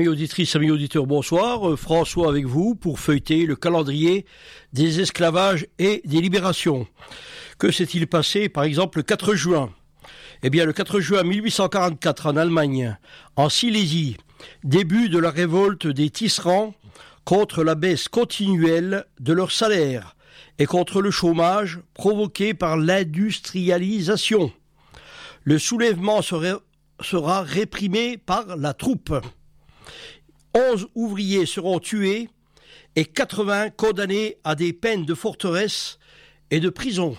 Amis auditrices, amis auditeurs, bonsoir. Euh, François avec vous pour feuilleter le calendrier des esclavages et des libérations. Que s'est-il passé, par exemple, le 4 juin? Eh bien, le 4 juin 1844, en Allemagne, en Silésie, début de la révolte des tisserands contre la baisse continuelle de leur salaire et contre le chômage provoqué par l'industrialisation. Le soulèvement sera réprimé par la troupe. 11 ouvriers seront tués et 80 condamnés à des peines de forteresse et de prison.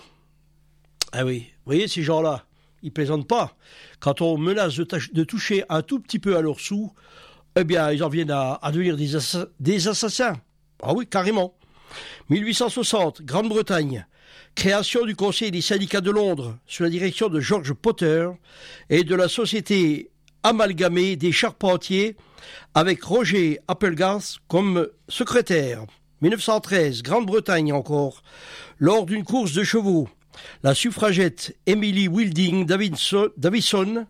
Ah oui, vous voyez ces gens-là, ils plaisantent pas. Quand on menace de, toucher un tout petit peu à leurs sous, eh bien, ils en viennent à, devenir des assassins. Ah oui, carrément. 1860, Grande-Bretagne. Création du Conseil des syndicats de Londres sous la direction de George Potter et de la Société amalgamée des charpentiers avec Roger Applegarth comme secrétaire. 1913, Grande-Bretagne encore, lors d'une course de chevaux, la suffragette Emily Wilding Davison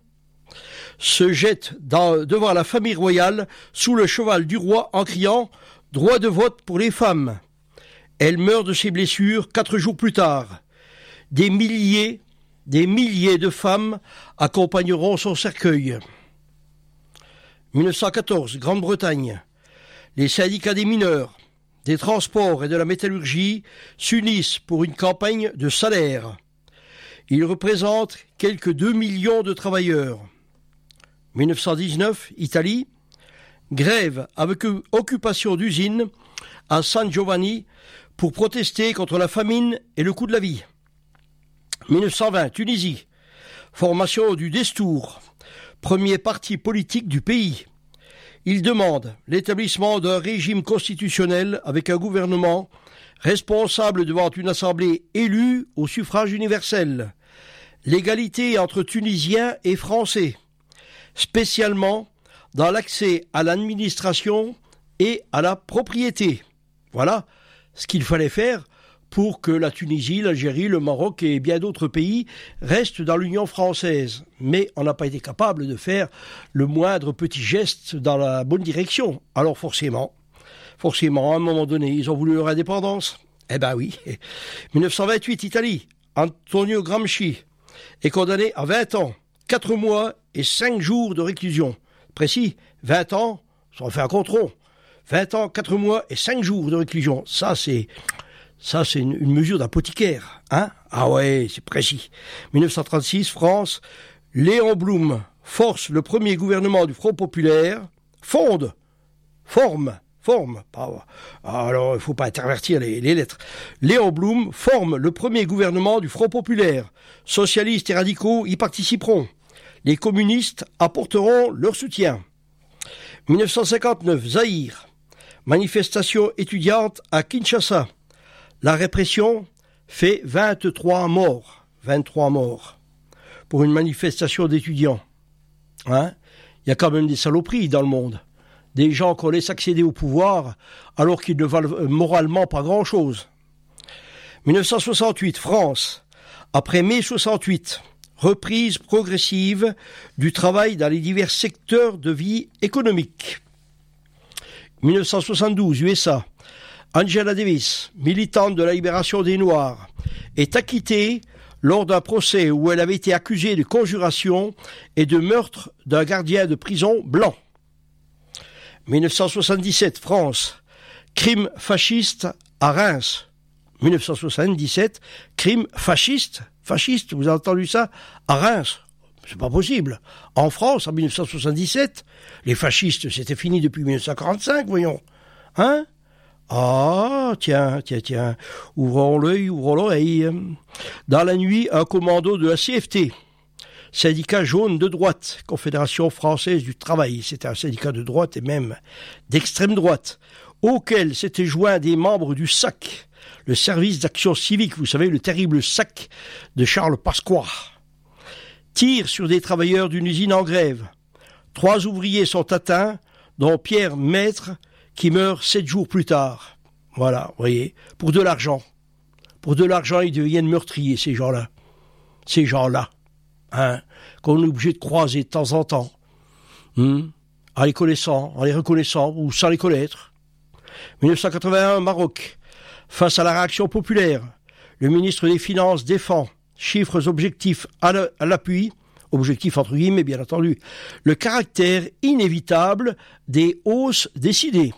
se jette devant la famille royale sous le cheval du roi en criant Droit de vote pour les femmes. Elle meurt de ses blessures quatre jours plus tard. Des milliers, des milliers de femmes accompagneront son cercueil. 1914, Grande-Bretagne. Les syndicats des mineurs, des transports et de la métallurgie s'unissent pour une campagne de salaire. Ils représentent quelques 2 millions de travailleurs. 1919, Italie. Grève avec occupation d'usine à San Giovanni pour protester contre la famine et le coût de la vie. 1920, Tunisie. Formation du Destour premier parti politique du pays. Il demande l'établissement d'un régime constitutionnel avec un gouvernement responsable devant une assemblée élue au suffrage universel, l'égalité entre Tunisiens et Français, spécialement dans l'accès à l'administration et à la propriété. Voilà ce qu'il fallait faire pour que la Tunisie, l'Algérie, le Maroc et bien d'autres pays restent dans l'Union française. Mais on n'a pas été capable de faire le moindre petit geste dans la bonne direction. Alors forcément, forcément, à un moment donné, ils ont voulu leur indépendance. Eh ben oui. 1928, Italie. Antonio Gramsci est condamné à 20 ans, 4 mois et 5 jours de réclusion. Précis, 20 ans, ça fait un contrôle. 20 ans, 4 mois et 5 jours de réclusion. Ça, c'est, ça, c'est une, mesure d'apothicaire, hein? Ah ouais, c'est précis. 1936, France, Léon Blum force le premier gouvernement du Front populaire, fonde, forme, forme, pas, alors il faut pas intervertir les, les, lettres. Léon Blum forme le premier gouvernement du Front populaire. Socialistes et radicaux y participeront. Les communistes apporteront leur soutien. 1959, Zaïre. Manifestation étudiante à Kinshasa. La répression fait 23 morts, 23 morts pour une manifestation d'étudiants. Hein Il y a quand même des saloperies dans le monde. Des gens qu'on laisse accéder au pouvoir alors qu'ils ne valent moralement pas grand-chose. 1968, France. Après mai 68, reprise progressive du travail dans les divers secteurs de vie économique. 1972, USA. Angela Davis, militante de la libération des Noirs, est acquittée lors d'un procès où elle avait été accusée de conjuration et de meurtre d'un gardien de prison blanc. 1977, France. Crime fasciste à Reims. 1977, crime fasciste, fasciste, vous avez entendu ça, à Reims. C'est pas possible. En France, en 1977, les fascistes, c'était fini depuis 1945, voyons. Hein? Ah, tiens, tiens, tiens, ouvrons l'œil, ouvrons l'oreille. Dans la nuit, un commando de la CFT, syndicat jaune de droite, Confédération française du travail, c'était un syndicat de droite et même d'extrême droite, auquel s'étaient joints des membres du SAC, le service d'action civique, vous savez, le terrible SAC de Charles Pasqua. Tire sur des travailleurs d'une usine en grève. Trois ouvriers sont atteints, dont Pierre Maître, qui meurt sept jours plus tard. Voilà, voyez, pour de l'argent. Pour de l'argent, ils deviennent meurtriers, ces gens-là. Ces gens-là, hein, qu'on est obligé de croiser de temps en temps. Hmm. en les connaissant, en les reconnaissant ou sans les connaître. 1981, Maroc. Face à la réaction populaire, le ministre des Finances défend, chiffres objectifs à l'appui, objectif entre guillemets bien entendu, le caractère inévitable des hausses décidées.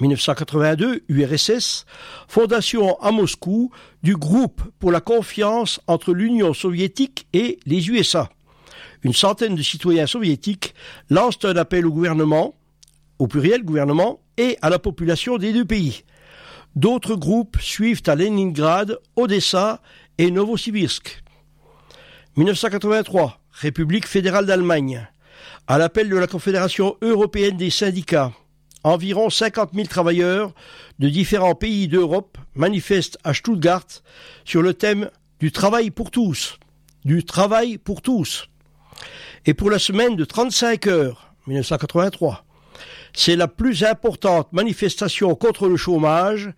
1982, URSS, fondation à Moscou du groupe pour la confiance entre l'Union soviétique et les USA. Une centaine de citoyens soviétiques lancent un appel au gouvernement, au pluriel gouvernement, et à la population des deux pays. D'autres groupes suivent à Leningrad, Odessa et Novosibirsk. 1983, République fédérale d'Allemagne. À l'appel de la Confédération européenne des syndicats, environ 50 000 travailleurs de différents pays d'Europe manifestent à Stuttgart sur le thème du travail pour tous. Du travail pour tous. Et pour la semaine de 35 heures, 1983, c'est la plus importante manifestation contre le chômage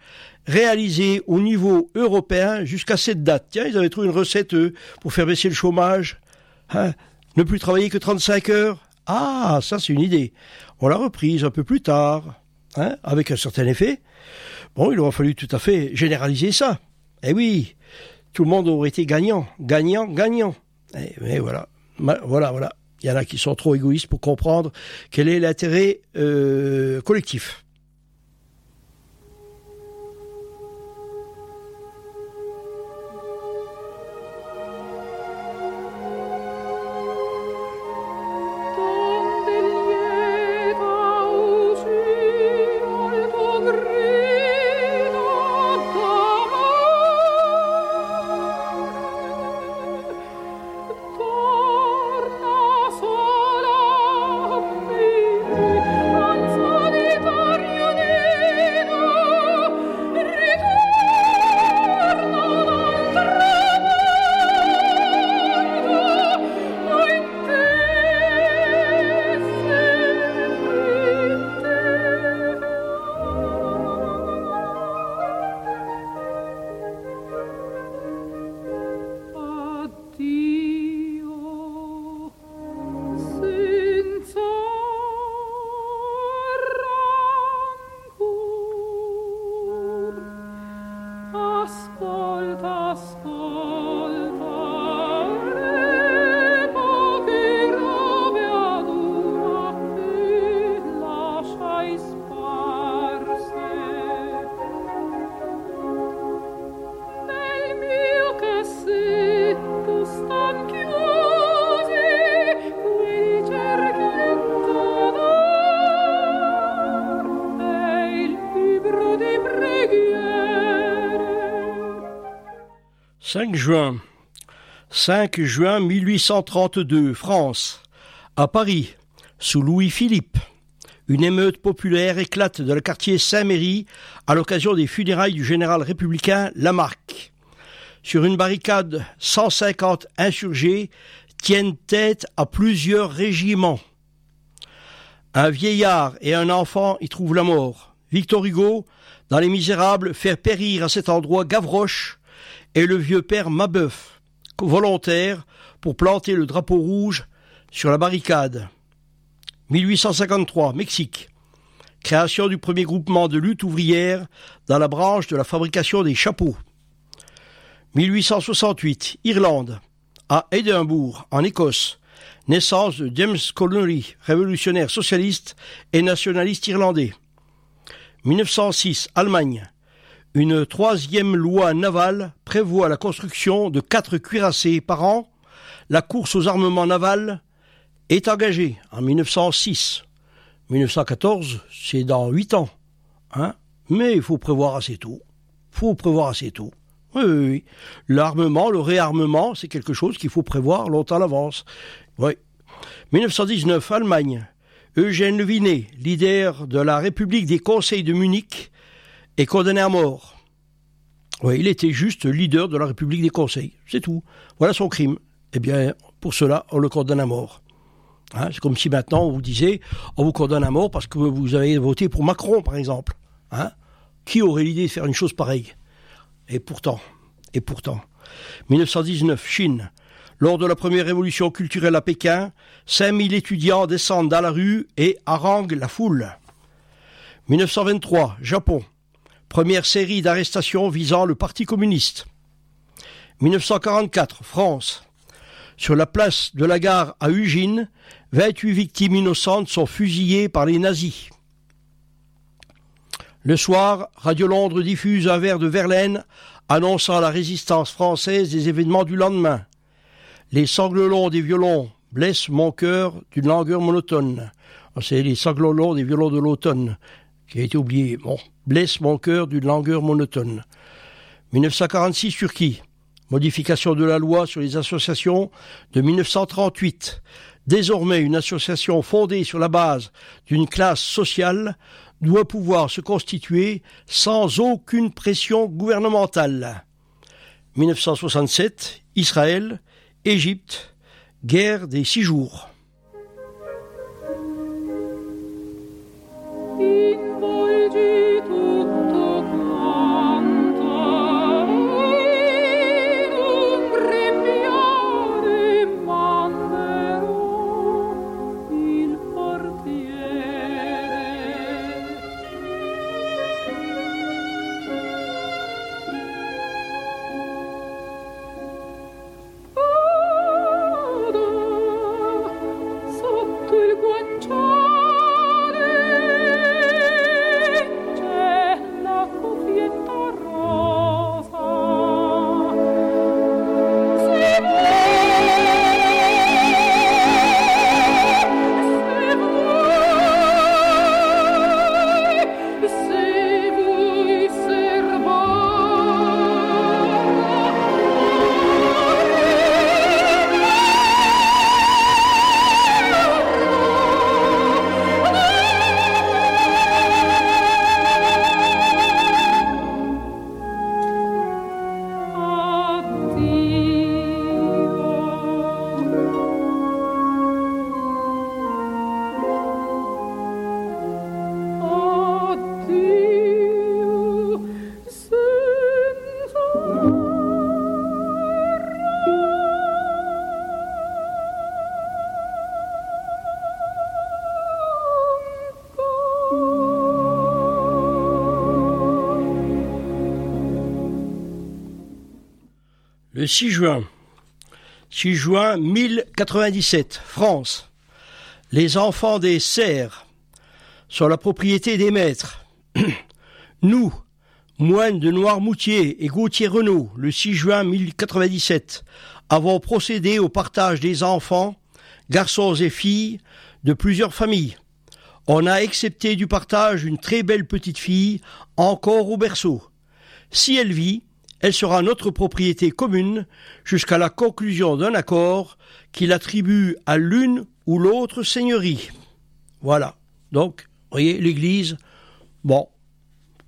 réalisée au niveau européen jusqu'à cette date. Tiens, ils avaient trouvé une recette, eux, pour faire baisser le chômage. Hein ne plus travailler que 35 heures Ah, ça c'est une idée. On l'a reprise un peu plus tard, hein, avec un certain effet. Bon, il aura fallu tout à fait généraliser ça. Eh oui, tout le monde aurait été gagnant, gagnant, gagnant. Eh, voilà, voilà, voilà. Il y en a qui sont trop égoïstes pour comprendre quel est l'intérêt euh, collectif. « 5 juin 1832, France. À Paris, sous Louis-Philippe. Une émeute populaire éclate dans le quartier Saint-Méry à l'occasion des funérailles du général républicain Lamarck. Sur une barricade, 150 insurgés tiennent tête à plusieurs régiments. Un vieillard et un enfant y trouvent la mort. Victor Hugo, dans Les Misérables, fait périr à cet endroit Gavroche et le vieux père Mabeuf, volontaire pour planter le drapeau rouge sur la barricade. 1853, Mexique. Création du premier groupement de lutte ouvrière dans la branche de la fabrication des chapeaux. 1868, Irlande. À Édimbourg, en Écosse. Naissance de James Connery, révolutionnaire socialiste et nationaliste irlandais. 1906, Allemagne. Une troisième loi navale prévoit la construction de quatre cuirassés par an. La course aux armements navals est engagée en 1906. 1914, c'est dans huit ans. Hein Mais il faut prévoir assez tôt. Faut prévoir assez tôt. Oui, oui, oui. L'armement, le réarmement, c'est quelque chose qu'il faut prévoir longtemps à l'avance. Oui. 1919, Allemagne. Eugène Levinet, leader de la République des conseils de Munich, est condamné à mort. Oui, il était juste leader de la République des conseils, c'est tout. Voilà son crime. Eh bien, pour cela, on le condamne à mort. Hein, c'est comme si maintenant on vous disait, on vous condamne à mort parce que vous avez voté pour Macron, par exemple. Hein Qui aurait l'idée de faire une chose pareille? Et pourtant, et pourtant, 1919, Chine. Lors de la première révolution culturelle à Pékin, 5000 étudiants descendent dans la rue et haranguent la foule. 1923, Japon. Première série d'arrestations visant le Parti communiste. 1944, France. Sur la place de la gare à Ugine, 28 victimes innocentes sont fusillées par les nazis. Le soir, Radio Londres diffuse un vers de Verlaine annonçant la résistance française des événements du lendemain. Les sanglots des violons blessent mon cœur d'une langueur monotone. Ah, c'est les sanglots des violons de l'automne qui a été oublié. Bon, blesse mon cœur d'une langueur monotone. 1946 Turquie. Modification de la loi sur les associations de 1938. Désormais, une association fondée sur la base d'une classe sociale doit pouvoir se constituer sans aucune pression gouvernementale. 1967, Israël, Égypte, guerre des six jours. Сидит Le 6 juin. 6 juin 1097, France. Les enfants des serfs sont la propriété des maîtres. Nous, moines de Noirmoutier et Gauthier Renault, le 6 juin 1097, avons procédé au partage des enfants, garçons et filles, de plusieurs familles. On a accepté du partage une très belle petite fille, encore au berceau. Si elle vit, elle sera notre propriété commune jusqu'à la conclusion d'un accord qui l'attribue à l'une ou l'autre seigneurie. Voilà. Donc, voyez, l'Église, bon,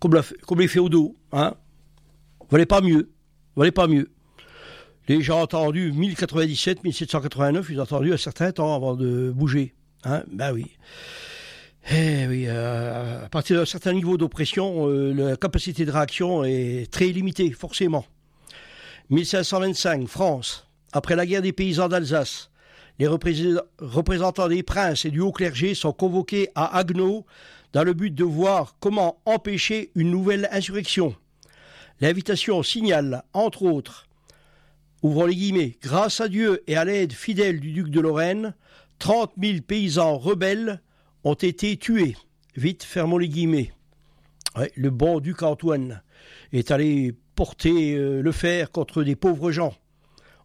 comme, les féodaux, hein, valait pas mieux, valait pas mieux. Les gens ont attendu 1097, 1789, ils ont attendu un certain temps avant de bouger. Hein, ben oui. Eh oui, euh, à partir d'un certain niveau d'oppression, euh, la capacité de réaction est très limitée, forcément. 1525, France. Après la guerre des paysans d'Alsace, les représentants des princes et du haut clergé sont convoqués à Agneau dans le but de voir comment empêcher une nouvelle insurrection. L'invitation signale, entre autres, ouvrons les guillemets, grâce à Dieu et à l'aide fidèle du duc de Lorraine, 30 000 paysans rebelles ont été tués. Vite, fermons les guillemets. le bon duc Antoine est allé porter euh, le fer contre des pauvres gens.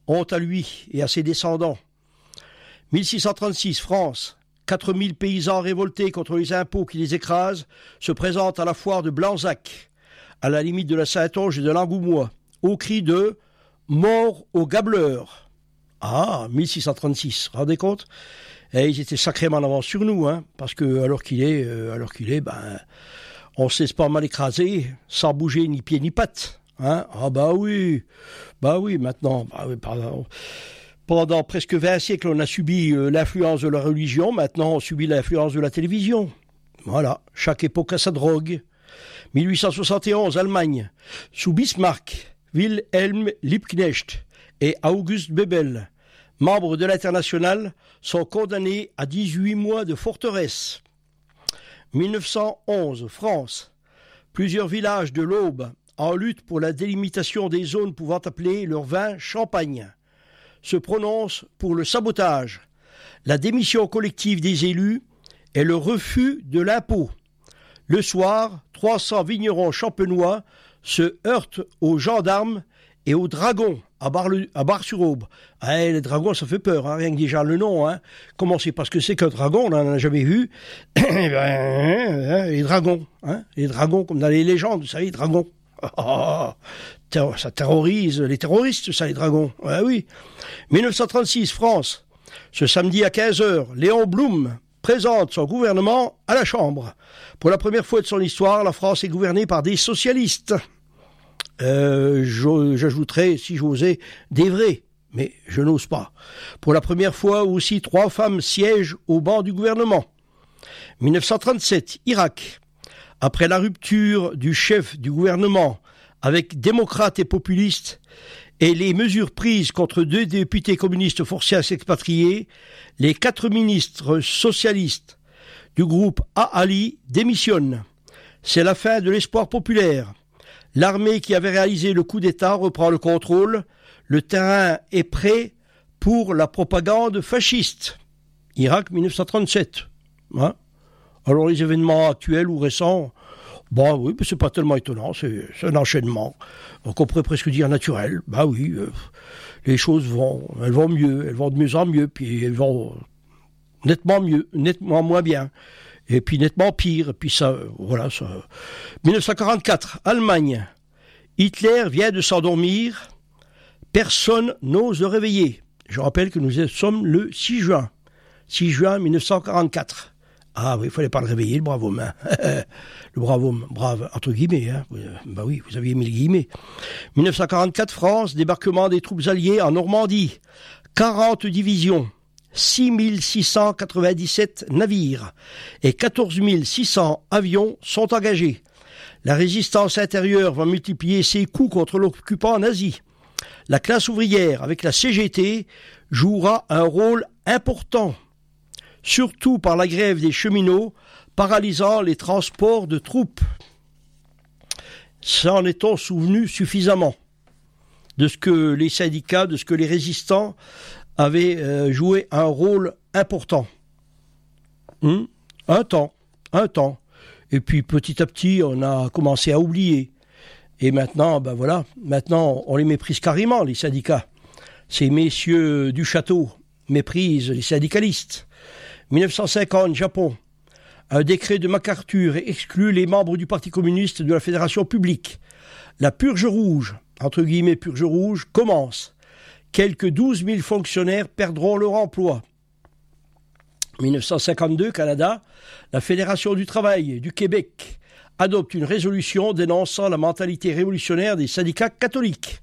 Honte à lui et à ses descendants. 1636, France. 4000 paysans révoltés contre les impôts qui les écrasent se présentent à la foire de Blanzac, à la limite de la Saintonge et de l'Angoumois, au cri de Mort aux gableurs. Ah, 1636, rendez compte? Et ils étaient sacrément en avance sur nous, hein, parce que alors qu'il est, euh, alors qu'il est, ben, on se laisse pas mal écraser, sans bouger ni pied ni patte. Hein. Ah bah oui, bah oui, maintenant, bah pendant presque 20 siècles, on a subi euh, l'influence de la religion, maintenant on subit l'influence de la télévision. Voilà, chaque époque a sa drogue. 1871, Allemagne, sous Bismarck, Wilhelm Liebknecht et August Bebel, membres de l'international, sont condamnés à 18 mois de forteresse. 1911, France. Plusieurs villages de l'Aube, en lutte pour la délimitation des zones pouvant appeler leur vin champagne, se prononcent pour le sabotage, la démission collective des élus et le refus de l'impôt. Le soir, 300 vignerons champenois se heurtent aux gendarmes et aux dragons à Bar-sur-Aube. Ah, les dragons, ça fait peur, hein, rien que déjà le nom. Hein. Comment c'est? Parce que c'est qu'un dragon, on n'en a jamais vu. Eh ben, hein, les dragons, hein, les dragons, comme dans les légendes, vous savez, dragons. Oh, ça terrorise les terroristes, ça, les dragons. Ah oui. 1936, France. Ce samedi à 15h, Léon Blum présente son gouvernement à la Chambre. Pour la première fois de son histoire, la France est gouvernée par des socialistes. Euh, j'ajouterais, si j'osais, des vrais, mais je n'ose pas. Pour la première fois aussi, trois femmes siègent au banc du gouvernement. 1937, Irak. Après la rupture du chef du gouvernement avec démocrates et populistes et les mesures prises contre deux députés communistes forcés à s'expatrier, les quatre ministres socialistes du groupe A-Ali démissionnent. C'est la fin de l'espoir populaire. L'armée qui avait réalisé le coup d'État reprend le contrôle. Le terrain est prêt pour la propagande fasciste. Irak 1937. Hein? Alors les événements actuels ou récents, bon oui, mais c'est pas tellement étonnant, c'est un enchaînement. Donc on pourrait presque dire naturel. Bah oui, euh, les choses vont, elles vont mieux, elles vont de mieux en mieux, puis elles vont nettement mieux, nettement moins bien et puis nettement pire. Puis ça, voilà, ça. 1944, Allemagne. Hitler vient de s'endormir. Personne n'ose le réveiller. Je rappelle que nous sommes le 6 juin. 6 juin 1944. Ah oui, il fallait pas le réveiller, le brave homme. Hein. le brave homme, brave, entre guillemets. Hein. Bah oui, vous aviez mis le guillemets. 1944, France, débarquement des troupes alliées en Normandie. 40 divisions. 6697 navires et 14 600 avions sont engagés. La résistance intérieure va multiplier ses coups contre l'occupant nazi. La classe ouvrière, avec la CGT, jouera un rôle important, surtout par la grève des cheminots, paralysant les transports de troupes. S'en est-on souvenu suffisamment? De ce que les syndicats, de ce que les résistants avait euh, joué un rôle important. Hmm? un temps, un temps. Et puis petit à petit, on a commencé à oublier. Et maintenant, ben voilà, maintenant on les méprise carrément, les syndicats. Ces messieurs du château méprisent les syndicalistes. 1950, Japon. Un décret de MacArthur exclut les membres du Parti communiste de la Fédération publique. La purge rouge, entre guillemets purge rouge, commence quelques 12 000 fonctionnaires perdront leur emploi. 1952, Canada, la Fédération du travail du Québec adopte une résolution dénonçant la mentalité révolutionnaire des syndicats catholiques.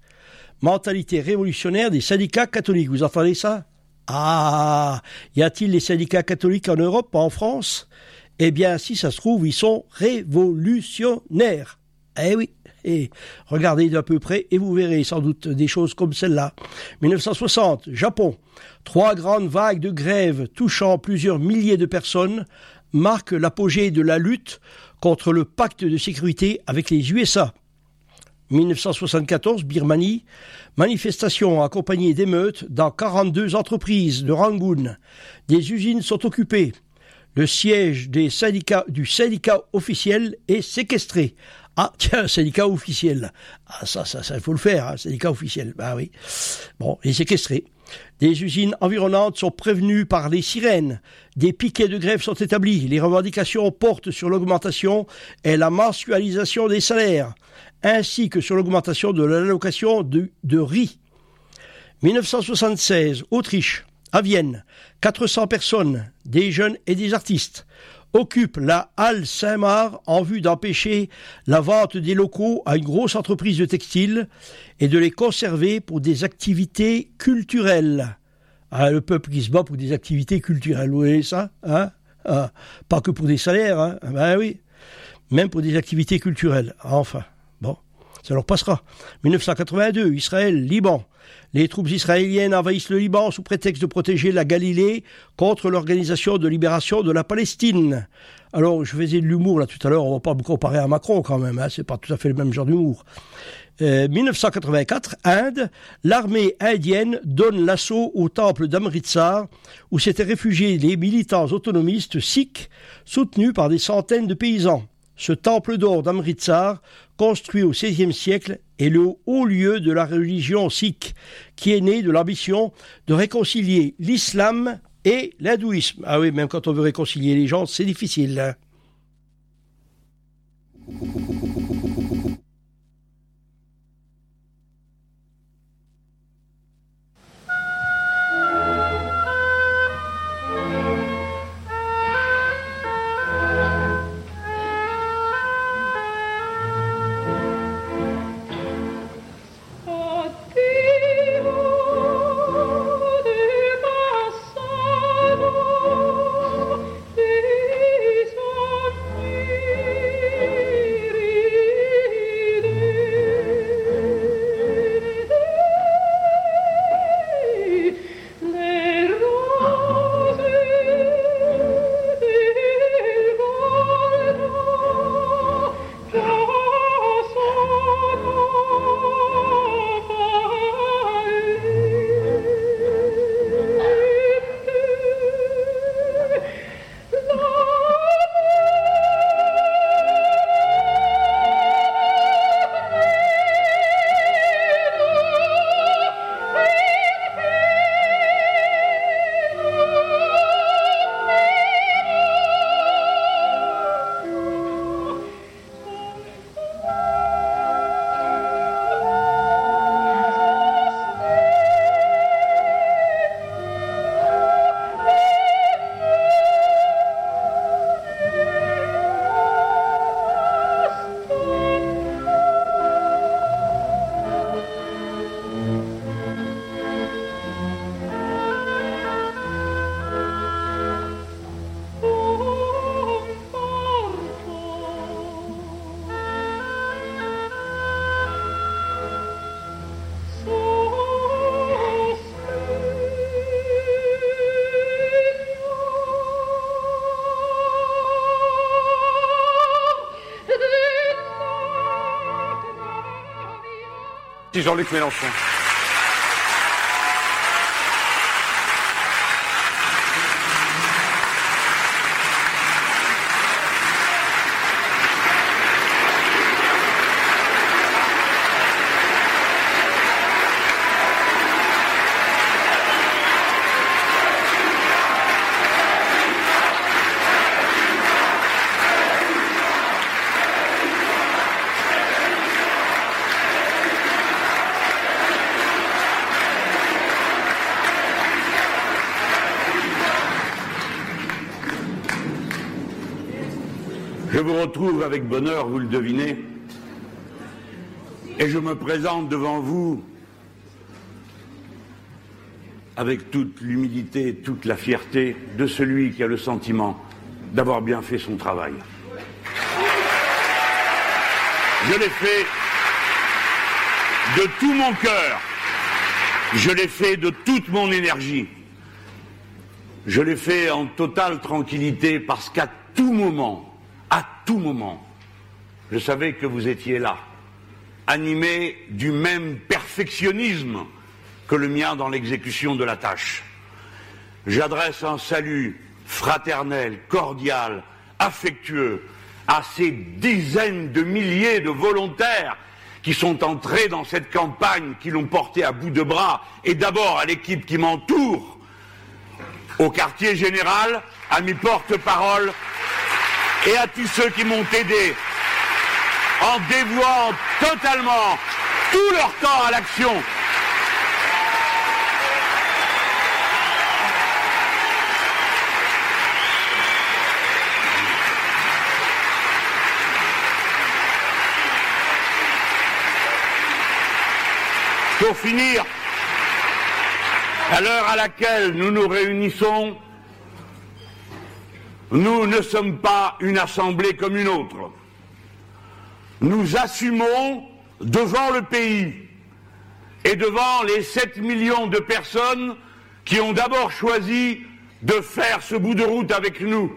Mentalité révolutionnaire des syndicats catholiques. Vous entendez ça? Ah Y a-t-il les syndicats catholiques en Europe, en France? Eh bien, si ça se trouve, ils sont révolutionnaires. Eh oui regardez d'un peu près et vous verrez sans doute des choses comme celle-là. 1960, Japon. Trois grandes vagues de grève touchant plusieurs milliers de personnes marquent l'apogée de la lutte contre le pacte de sécurité avec les USA. 1974, Birmanie, manifestation accompagnée d'émeutes dans 42 entreprises de Rangoon. Des usines sont occupées. Le siège du syndicat officiel est séquestré. Ah, tiens, syndicat officiel. Ah, ça, ça, ça, il faut le faire, hein, syndicat officiel. Bah oui. Bon, et séquestré. Des usines environnantes sont prévenues par les sirènes. Des piquets de grève sont établis. Les revendications portent sur l'augmentation et la mensualisation des salaires, ainsi que sur l'augmentation de l'allocation de riz. 1976, Autriche, à Vienne, 400 personnes, des jeunes et des artistes, occupe la halle Saint-Marc en vue d'empêcher la vente des locaux à une grosse entreprise de textile et de les conserver pour des activités culturelles. Ah, le peuple qui se bat pour des activités culturelles, vous voyez ça hein? Ah, Pas que pour des salaires, hein? Ben oui, même pour des activités culturelles. Enfin, bon, Ça leur passera. 1982, Israël, Liban. Les troupes israéliennes envahissent le Liban sous prétexte de protéger la Galilée contre l'organisation de libération de la Palestine. Alors, je faisais de l'humour là tout à l'heure, on va pas me comparer à Macron quand même, hein, c'est pas tout à fait le même genre d'humour. 1984, euh, Inde, l'armée indienne donne l'assaut au temple d'Amritsar, où s'étaient réfugiés les militants autonomistes sikhs, soutenus par des centaines de paysans. Ce temple d'or d'Amritsar, construit au XVIe siècle, est le haut lieu de la religion sikh, qui est né de l'ambition de réconcilier l'islam et l'hindouisme. Ah oui, même quand on veut réconcilier les gens, c'est difficile. Hein. Jean-Luc Mélenchon. Je vous retrouve avec bonheur, vous le devinez, et je me présente devant vous avec toute l'humilité, toute la fierté de celui qui a le sentiment d'avoir bien fait son travail. Je l'ai fait de tout mon cœur, je l'ai fait de toute mon énergie, je l'ai fait en totale tranquillité parce qu'à tout moment, tout moment, je savais que vous étiez là, animé du même perfectionnisme que le mien dans l'exécution de la tâche. J'adresse un salut fraternel, cordial, affectueux à ces dizaines de milliers de volontaires qui sont entrés dans cette campagne, qui l'ont porté à bout de bras, et d'abord à l'équipe qui m'entoure, au quartier général, à mes porte-parole, et à tous ceux qui m'ont aidé en dévouant totalement tout leur temps à l'action. Pour finir, à l'heure à laquelle nous nous réunissons, nous ne sommes pas une assemblée comme une autre. Nous assumons devant le pays et devant les 7 millions de personnes qui ont d'abord choisi de faire ce bout de route avec nous.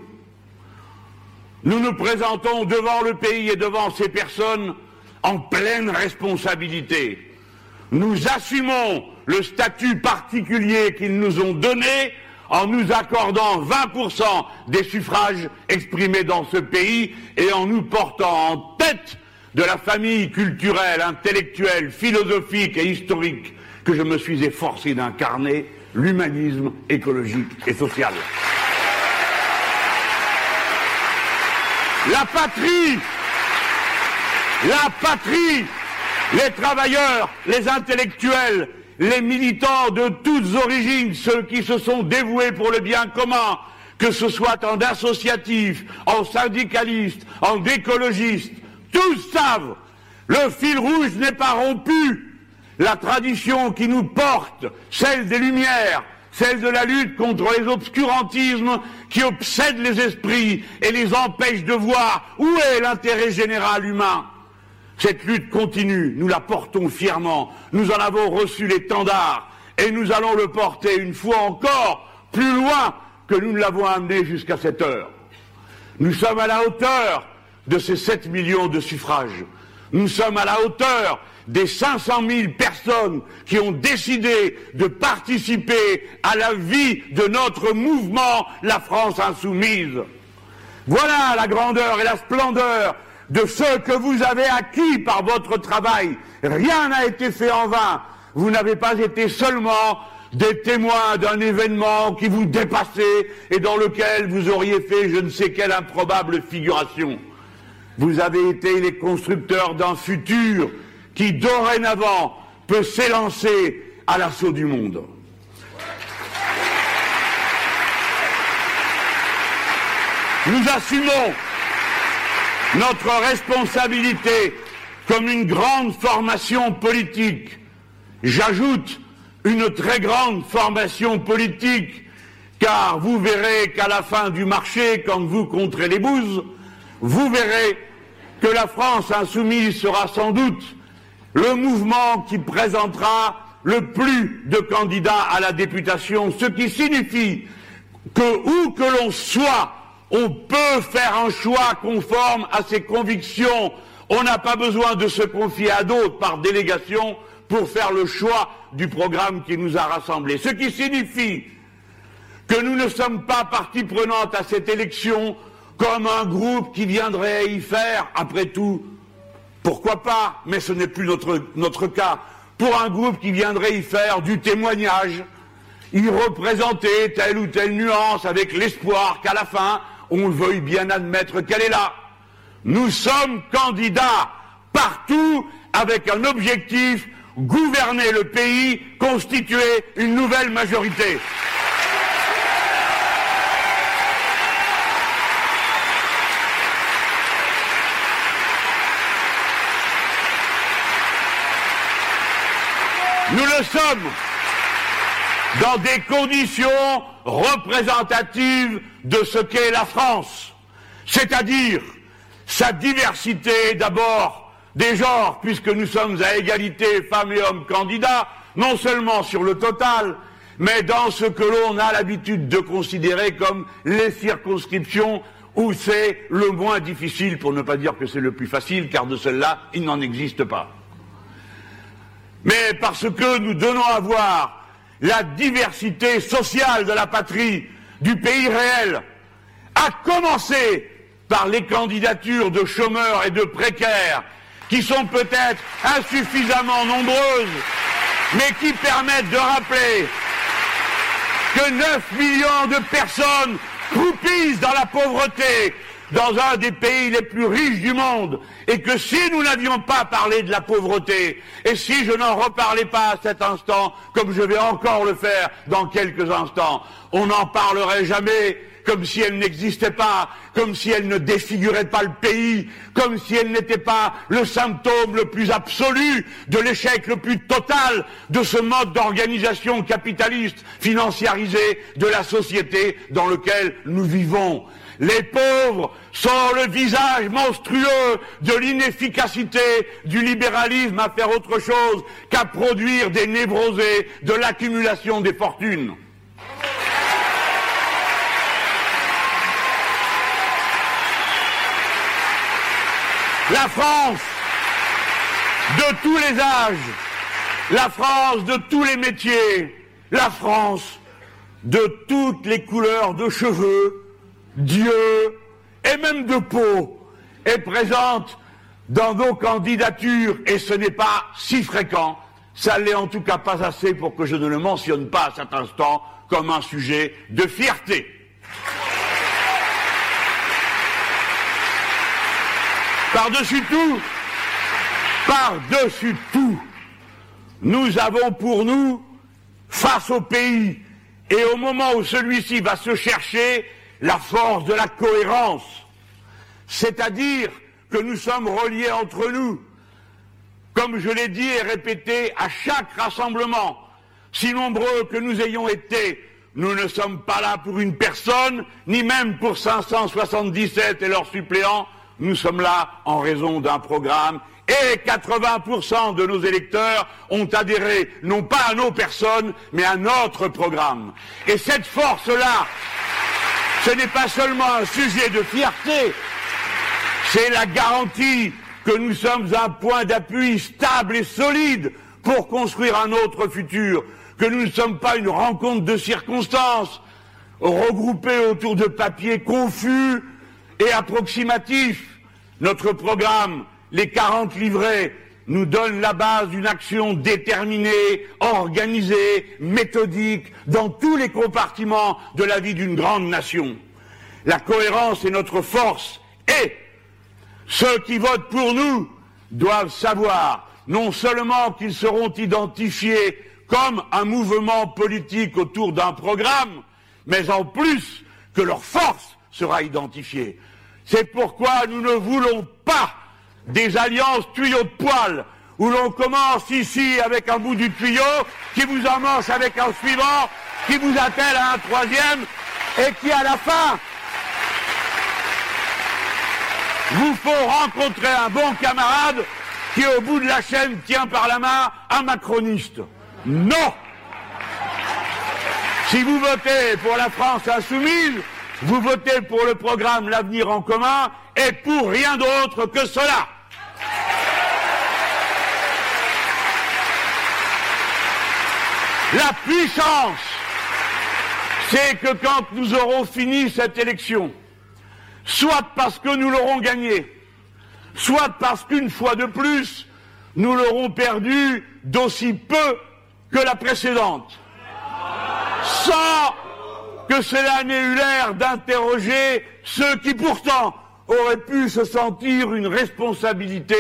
Nous nous présentons devant le pays et devant ces personnes en pleine responsabilité. Nous assumons le statut particulier qu'ils nous ont donné en nous accordant 20% des suffrages exprimés dans ce pays et en nous portant en tête de la famille culturelle, intellectuelle, philosophique et historique que je me suis efforcé d'incarner, l'humanisme écologique et social. La patrie, la patrie, les travailleurs, les intellectuels, les militants de toutes origines, ceux qui se sont dévoués pour le bien commun, que ce soit en associatifs, en syndicalistes, en écologistes, tous savent, le fil rouge n'est pas rompu. La tradition qui nous porte, celle des Lumières, celle de la lutte contre les obscurantismes qui obsèdent les esprits et les empêchent de voir où est l'intérêt général humain. Cette lutte continue, nous la portons fièrement, nous en avons reçu l'étendard et nous allons le porter une fois encore plus loin que nous ne l'avons amené jusqu'à cette heure. Nous sommes à la hauteur de ces 7 millions de suffrages. Nous sommes à la hauteur des 500 000 personnes qui ont décidé de participer à la vie de notre mouvement, la France insoumise. Voilà la grandeur et la splendeur de ce que vous avez acquis par votre travail. Rien n'a été fait en vain. Vous n'avez pas été seulement des témoins d'un événement qui vous dépassait et dans lequel vous auriez fait je ne sais quelle improbable figuration. Vous avez été les constructeurs d'un futur qui dorénavant peut s'élancer à l'assaut du monde. Nous assumons notre responsabilité comme une grande formation politique. J'ajoute une très grande formation politique, car vous verrez qu'à la fin du marché, quand vous compterez les bouses, vous verrez que la France insoumise sera sans doute le mouvement qui présentera le plus de candidats à la députation, ce qui signifie que où que l'on soit, on peut faire un choix conforme à ses convictions. On n'a pas besoin de se confier à d'autres par délégation pour faire le choix du programme qui nous a rassemblés. Ce qui signifie que nous ne sommes pas partie prenante à cette élection comme un groupe qui viendrait y faire, après tout, pourquoi pas, mais ce n'est plus notre, cas, pour un groupe qui viendrait y faire du témoignage, y représenter telle ou telle nuance avec l'espoir qu'à la fin, on veuille bien admettre qu'elle est là. Nous sommes candidats partout avec un objectif, gouverner le pays, constituer une nouvelle majorité. Nous le sommes dans des conditions représentatives de ce qu'est la France, c'est-à-dire sa diversité d'abord des genres, puisque nous sommes à égalité femmes et hommes candidats, non seulement sur le total, mais dans ce que l'on a l'habitude de considérer comme les circonscriptions où c'est le moins difficile, pour ne pas dire que c'est le plus facile, car de cela il n'en existe pas. Mais parce que nous donnons à voir la diversité sociale de la patrie, du pays réel, à commencer par les candidatures de chômeurs et de précaires, qui sont peut-être insuffisamment nombreuses, mais qui permettent de rappeler que 9 millions de personnes croupissent dans la pauvreté, dans un des pays les plus riches du monde, et que si nous n'avions pas parlé de la pauvreté, et si je n'en reparlais pas à cet instant, comme je vais encore le faire dans quelques instants, on n'en parlerait jamais comme si elle n'existait pas, comme si elle ne défigurait pas le pays, comme si elle n'était pas le symptôme le plus absolu de l'échec le plus total de ce mode d'organisation capitaliste financiarisé de la société dans lequel nous vivons. Les pauvres sont le visage monstrueux de l'inefficacité du libéralisme à faire autre chose qu'à produire des névrosés de l'accumulation des fortunes. La France de tous les âges, la France de tous les métiers, la France de toutes les couleurs de cheveux, d'yeux et même de peau est présente dans nos candidatures et ce n'est pas si fréquent. Ça l'est en tout cas pas assez pour que je ne le mentionne pas à cet instant comme un sujet de fierté. Par-dessus tout, par-dessus tout, nous avons pour nous, face au pays, et au moment où celui-ci va se chercher, la force de la cohérence. C'est-à-dire que nous sommes reliés entre nous. Comme je l'ai dit et répété à chaque rassemblement, si nombreux que nous ayons été, nous ne sommes pas là pour une personne, ni même pour 577 et leurs suppléants, nous sommes là en raison d'un programme et 80% de nos électeurs ont adhéré non pas à nos personnes, mais à notre programme. Et cette force-là, ce n'est pas seulement un sujet de fierté, c'est la garantie que nous sommes un point d'appui stable et solide pour construire un autre futur, que nous ne sommes pas une rencontre de circonstances regroupées autour de papiers confus et approximatifs. Notre programme, les 40 livrets, nous donne la base d'une action déterminée, organisée, méthodique, dans tous les compartiments de la vie d'une grande nation. La cohérence est notre force et ceux qui votent pour nous doivent savoir non seulement qu'ils seront identifiés comme un mouvement politique autour d'un programme, mais en plus que leur force sera identifiée. C'est pourquoi nous ne voulons pas des alliances tuyaux de poil, où l'on commence ici avec un bout du tuyau, qui vous emmanche avec un suivant, qui vous attelle à un troisième, et qui à la fin vous faut rencontrer un bon camarade qui au bout de la chaîne tient par la main un macroniste. Non Si vous votez pour la France insoumise, vous votez pour le programme L'avenir en commun et pour rien d'autre que cela. La puissance, c'est que quand nous aurons fini cette élection, soit parce que nous l'aurons gagnée, soit parce qu'une fois de plus, nous l'aurons perdue d'aussi peu que la précédente, sans que cela n'ait eu l'air d'interroger ceux qui pourtant auraient pu se sentir une responsabilité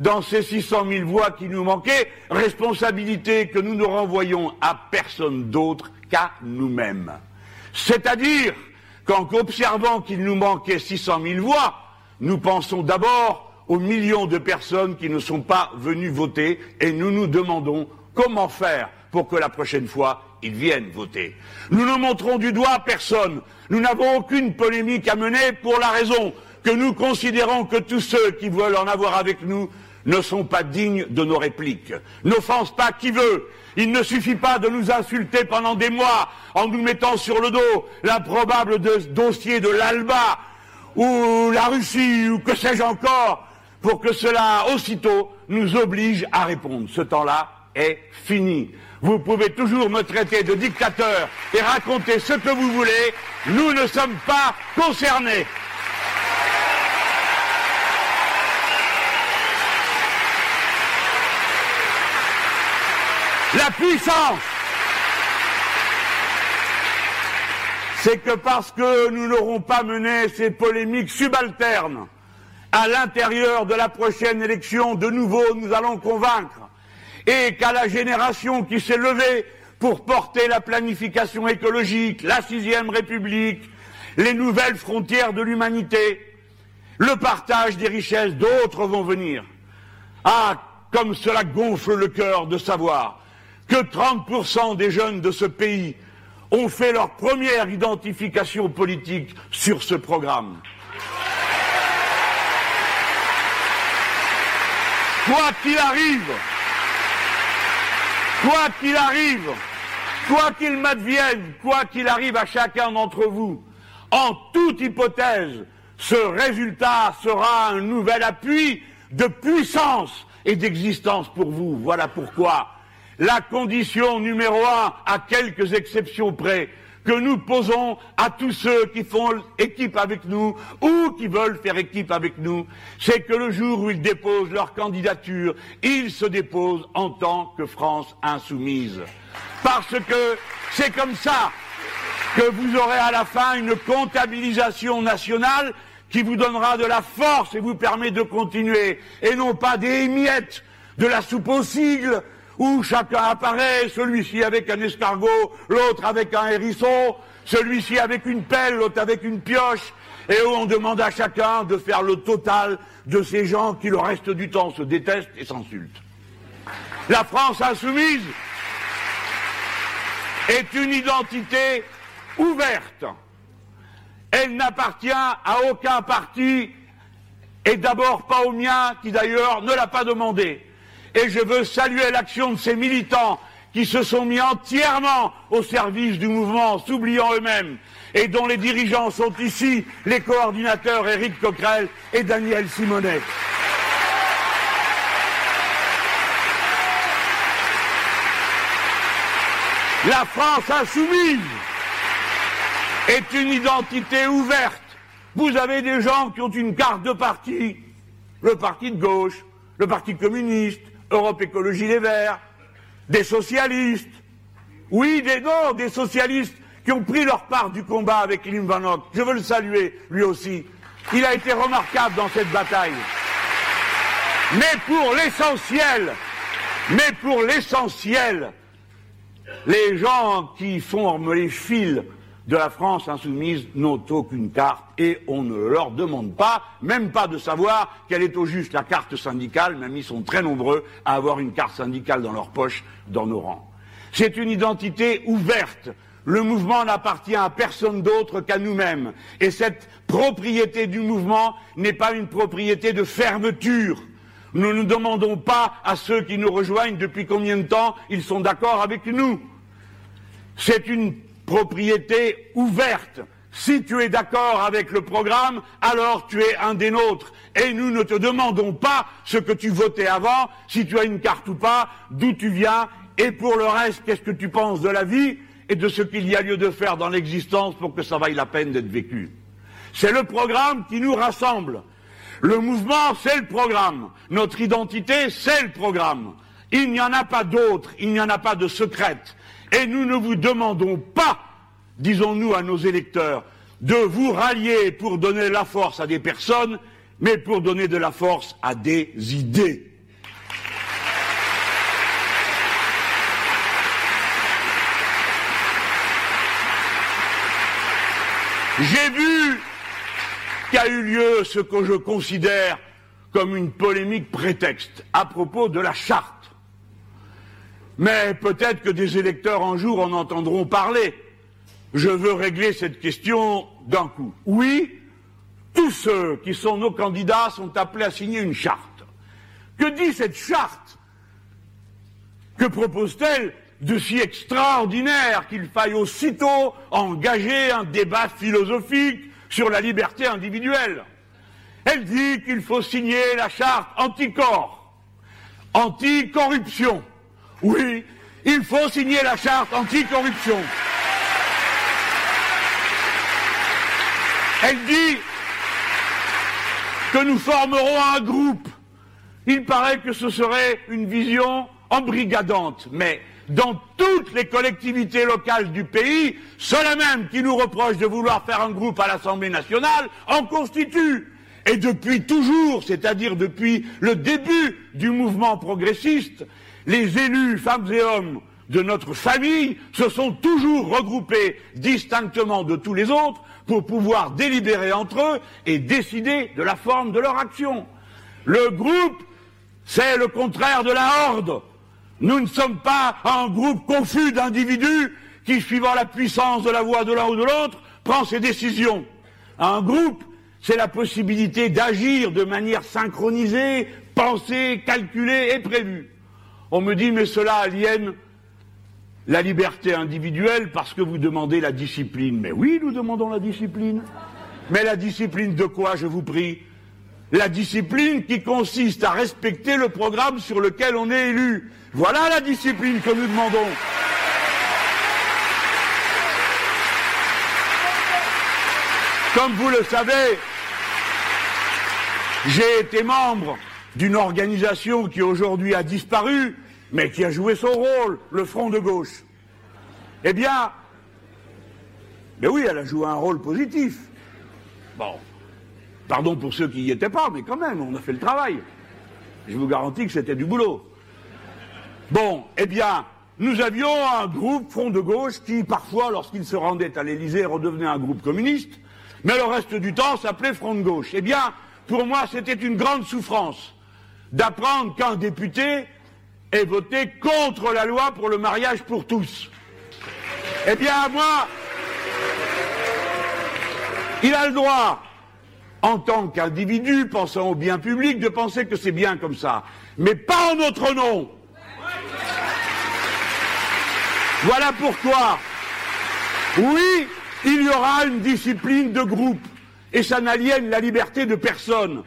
dans ces 600 000 voix qui nous manquaient, responsabilité que nous ne renvoyons à personne d'autre qu'à nous-mêmes. C'est-à-dire qu'en observant qu'il nous manquait 600 000 voix, nous pensons d'abord aux millions de personnes qui ne sont pas venues voter et nous nous demandons comment faire pour que la prochaine fois ils viennent voter. Nous ne montrons du doigt personne. Nous n'avons aucune polémique à mener pour la raison que nous considérons que tous ceux qui veulent en avoir avec nous ne sont pas dignes de nos répliques. N'offense pas qui veut. Il ne suffit pas de nous insulter pendant des mois en nous mettant sur le dos l'improbable dossier de l'Alba ou la Russie ou que sais-je encore pour que cela aussitôt nous oblige à répondre. Ce temps-là est fini. Vous pouvez toujours me traiter de dictateur et raconter ce que vous voulez. Nous ne sommes pas concernés. La puissance, c'est que parce que nous n'aurons pas mené ces polémiques subalternes à l'intérieur de la prochaine élection, de nouveau nous allons convaincre et qu'à la génération qui s'est levée pour porter la planification écologique, la sixième république, les nouvelles frontières de l'humanité, le partage des richesses, d'autres vont venir. Ah, comme cela gonfle le cœur de savoir que 30% des jeunes de ce pays ont fait leur première identification politique sur ce programme. Quoi qu'il arrive, quoi qu'il arrive, quoi qu'il m'advienne, quoi qu'il arrive à chacun d'entre vous, en toute hypothèse, ce résultat sera un nouvel appui de puissance et d'existence pour vous. Voilà pourquoi la condition numéro un, à quelques exceptions près, que nous posons à tous ceux qui font équipe avec nous ou qui veulent faire équipe avec nous, c'est que le jour où ils déposent leur candidature, ils se déposent en tant que France insoumise. Parce que c'est comme ça que vous aurez à la fin une comptabilisation nationale qui vous donnera de la force et vous permet de continuer, et non pas des miettes de la soupe aux sigles où chacun apparaît, celui-ci avec un escargot, l'autre avec un hérisson, celui-ci avec une pelle, l'autre avec une pioche, et où on demande à chacun de faire le total de ces gens qui le reste du temps se détestent et s'insultent. La France insoumise est une identité ouverte. Elle n'appartient à aucun parti et d'abord pas au mien qui d'ailleurs ne l'a pas demandé et je veux saluer l'action de ces militants qui se sont mis entièrement au service du mouvement, s'oubliant eux-mêmes, et dont les dirigeants sont ici les coordinateurs Éric Coquerel et Daniel Simonet. La France insoumise est une identité ouverte. Vous avez des gens qui ont une carte de parti, le parti de gauche, le parti communiste, Europe Écologie Les Verts, des socialistes, oui, des non, des socialistes qui ont pris leur part du combat avec Lim Van Hock. Je veux le saluer, lui aussi. Il a été remarquable dans cette bataille. Mais pour l'essentiel, mais pour l'essentiel, les gens qui forment les fils de la France insoumise n'ont aucune carte et on ne leur demande pas, même pas de savoir quelle est au juste la carte syndicale, même ils sont très nombreux à avoir une carte syndicale dans leur poche, dans nos rangs. C'est une identité ouverte. Le mouvement n'appartient à personne d'autre qu'à nous-mêmes. Et cette propriété du mouvement n'est pas une propriété de fermeture. Nous ne demandons pas à ceux qui nous rejoignent depuis combien de temps ils sont d'accord avec nous. C'est une propriété ouverte. Si tu es d'accord avec le programme, alors tu es un des nôtres. Et nous ne te demandons pas ce que tu votais avant, si tu as une carte ou pas, d'où tu viens, et pour le reste, qu'est-ce que tu penses de la vie et de ce qu'il y a lieu de faire dans l'existence pour que ça vaille la peine d'être vécu. C'est le programme qui nous rassemble. Le mouvement, c'est le programme. Notre identité, c'est le programme. Il n'y en a pas d'autre, il n'y en a pas de secrète. Et nous ne vous demandons pas, disons-nous à nos électeurs, de vous rallier pour donner la force à des personnes, mais pour donner de la force à des idées. J'ai vu qu'a eu lieu ce que je considère comme une polémique prétexte à propos de la charte. Mais peut-être que des électeurs un jour en entendront parler. Je veux régler cette question d'un coup. Oui, tous ceux qui sont nos candidats sont appelés à signer une charte. Que dit cette charte? Que propose-t-elle de si extraordinaire qu'il faille aussitôt engager un débat philosophique sur la liberté individuelle? Elle dit qu'il faut signer la charte anticorps, anticorruption, oui, il faut signer la charte anticorruption. Elle dit que nous formerons un groupe. Il paraît que ce serait une vision embrigadante, mais dans toutes les collectivités locales du pays, ceux-là même qui nous reprochent de vouloir faire un groupe à l'Assemblée nationale en constituent. Et depuis toujours, c'est-à-dire depuis le début du mouvement progressiste, les élus, femmes et hommes de notre famille, se sont toujours regroupés distinctement de tous les autres pour pouvoir délibérer entre eux et décider de la forme de leur action. Le groupe, c'est le contraire de la horde. Nous ne sommes pas un groupe confus d'individus qui, suivant la puissance de la voix de l'un ou de l'autre, prend ses décisions. Un groupe, c'est la possibilité d'agir de manière synchronisée, pensée, calculée et prévue. On me dit, mais cela aliène la liberté individuelle parce que vous demandez la discipline. Mais oui, nous demandons la discipline. Mais la discipline de quoi, je vous prie? La discipline qui consiste à respecter le programme sur lequel on est élu. Voilà la discipline que nous demandons. Comme vous le savez, j'ai été membre d'une organisation qui aujourd'hui a disparu, mais qui a joué son rôle, le Front de gauche. Eh bien, mais oui, elle a joué un rôle positif. Bon, pardon pour ceux qui n'y étaient pas, mais quand même, on a fait le travail. Je vous garantis que c'était du boulot. Bon, eh bien, nous avions un groupe Front de gauche qui, parfois, lorsqu'il se rendait à l'Élysée, redevenait un groupe communiste, mais le reste du temps s'appelait Front de gauche. Eh bien, pour moi, c'était une grande souffrance d'apprendre qu'un député ait voté contre la loi pour le mariage pour tous. Eh bien, moi, il a le droit, en tant qu'individu pensant au bien public, de penser que c'est bien comme ça, mais pas en notre nom. Voilà pourquoi, oui, il y aura une discipline de groupe, et ça n'aliène la liberté de personne,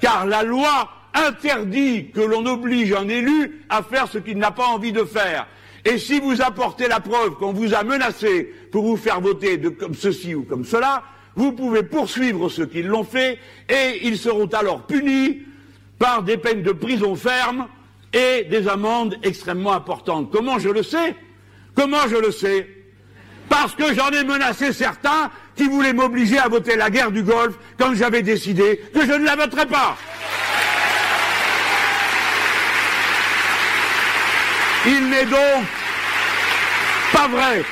car la loi interdit que l'on oblige un élu à faire ce qu'il n'a pas envie de faire. Et si vous apportez la preuve qu'on vous a menacé pour vous faire voter de comme ceci ou comme cela, vous pouvez poursuivre ceux qui l'ont fait et ils seront alors punis par des peines de prison ferme et des amendes extrêmement importantes. Comment je le sais? Comment je le sais? Parce que j'en ai menacé certains qui voulaient m'obliger à voter la guerre du Golfe quand j'avais décidé que je ne la voterais pas. Il n'est donc pas vrai,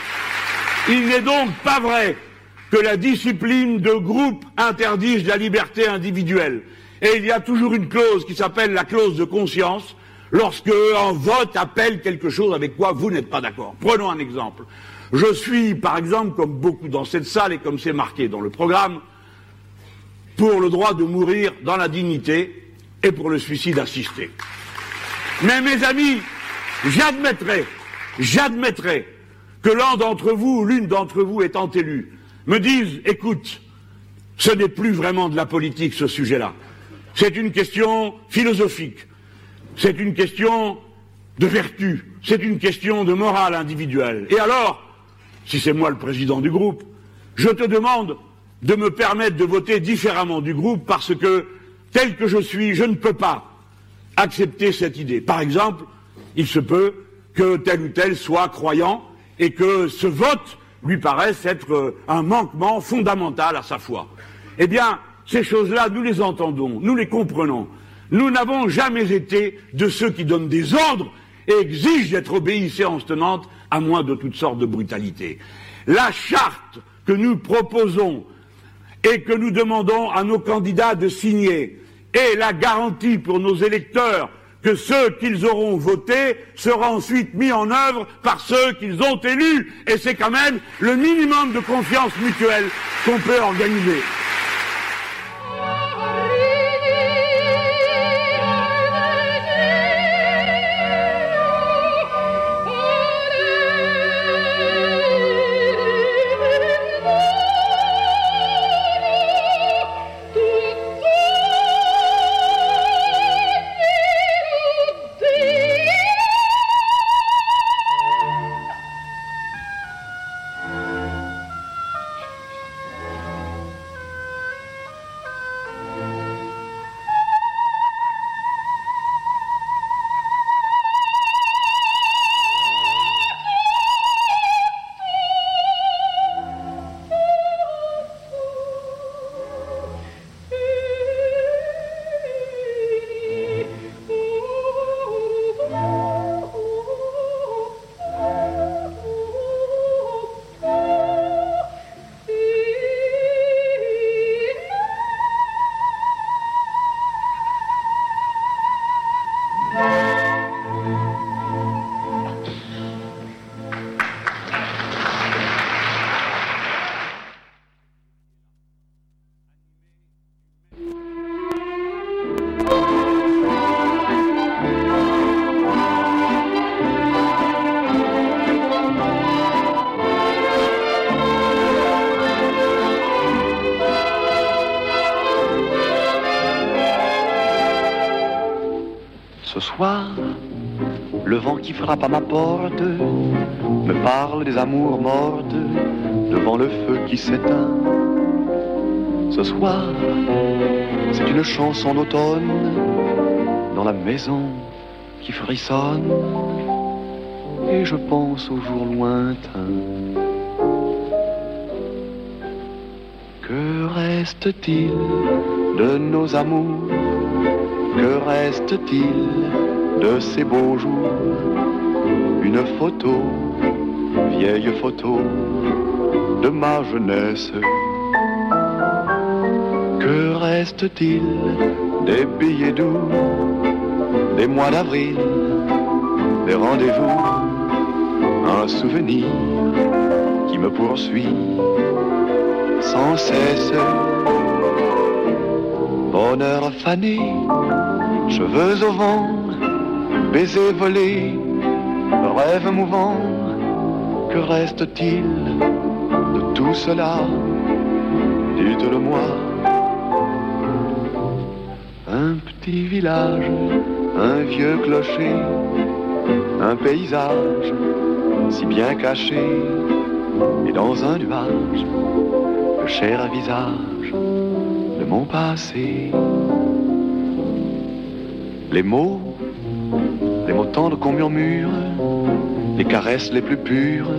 il n'est donc pas vrai que la discipline de groupe interdise la liberté individuelle. Et il y a toujours une clause qui s'appelle la clause de conscience lorsque un vote appelle quelque chose avec quoi vous n'êtes pas d'accord. Prenons un exemple. Je suis, par exemple, comme beaucoup dans cette salle et comme c'est marqué dans le programme, pour le droit de mourir dans la dignité et pour le suicide assisté. Mais mes amis, j'admettrai, j'admettrai que l'un d'entre vous ou l'une d'entre vous étant élu me dise écoute, ce n'est plus vraiment de la politique ce sujet-là. C'est une question philosophique. C'est une question de vertu. C'est une question de morale individuelle. Et alors, si c'est moi le président du groupe, je te demande de me permettre de voter différemment du groupe parce que, tel que je suis, je ne peux pas accepter cette idée. Par exemple, il se peut que tel ou tel soit croyant et que ce vote lui paraisse être euh, un manquement fondamental à sa foi. Eh bien, ces choses-là, nous les entendons, nous les comprenons. Nous n'avons jamais été de ceux qui donnent des ordres et exigent d'être obéis séance tenante, à moins de toutes sortes de brutalités. La charte que nous proposons et que nous demandons à nos candidats de signer est la garantie pour nos électeurs que ceux qu'ils auront votés seront ensuite mis en œuvre par ceux qu'ils ont élus. Et c'est quand même le minimum de confiance mutuelle qu'on peut organiser. Frappe à ma porte me parle des amours mortes devant le feu qui s'éteint. Ce soir, c'est une chanson d'automne dans la maison qui frissonne et je pense aux jours lointains. Que reste-t-il de nos amours? Que reste-t-il de ces beaux jours? Une photo, vieille photo de ma jeunesse. Que reste-t-il des billets doux, des mois d'avril, des rendez-vous, un souvenir qui me poursuit sans cesse. Bonheur fané, cheveux au vent, baisers volés, rêve mouvant, que reste-t-il de tout cela? Dites-le-moi. Un petit village, un vieux clocher, un paysage si bien caché, et dans un nuage, le cher visage de mon passé. Les mots, les mots tendres qu'on murmure, les caresses les plus pures,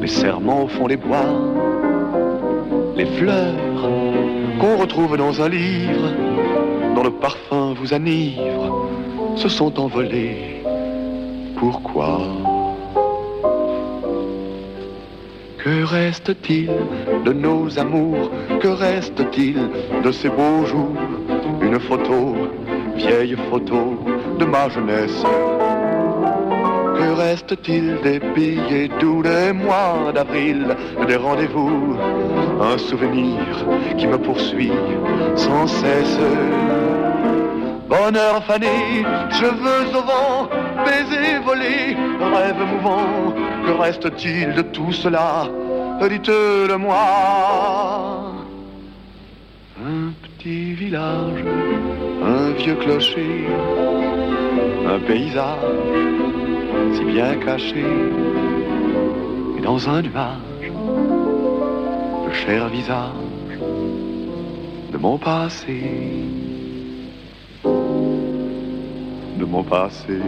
les serments au fond des bois, les fleurs qu'on retrouve dans un livre, dont le parfum vous enivre, se sont envolés. Pourquoi? Que reste-t-il de nos amours? Que reste-t-il de ces beaux jours? Une photo, vieille photo de ma jeunesse. Que reste-t-il des billets doux des mois d'avril, des rendez-vous? Un souvenir qui me poursuit sans cesse. Bonheur fané, cheveux au vent, baisers volés, rêve mouvant. Que reste-t-il de tout cela? Dites-le-moi. Un petit village, un vieux clocher, un paysage si bien caché, et dans un nuage, le cher visage de mon passé, de mon passé.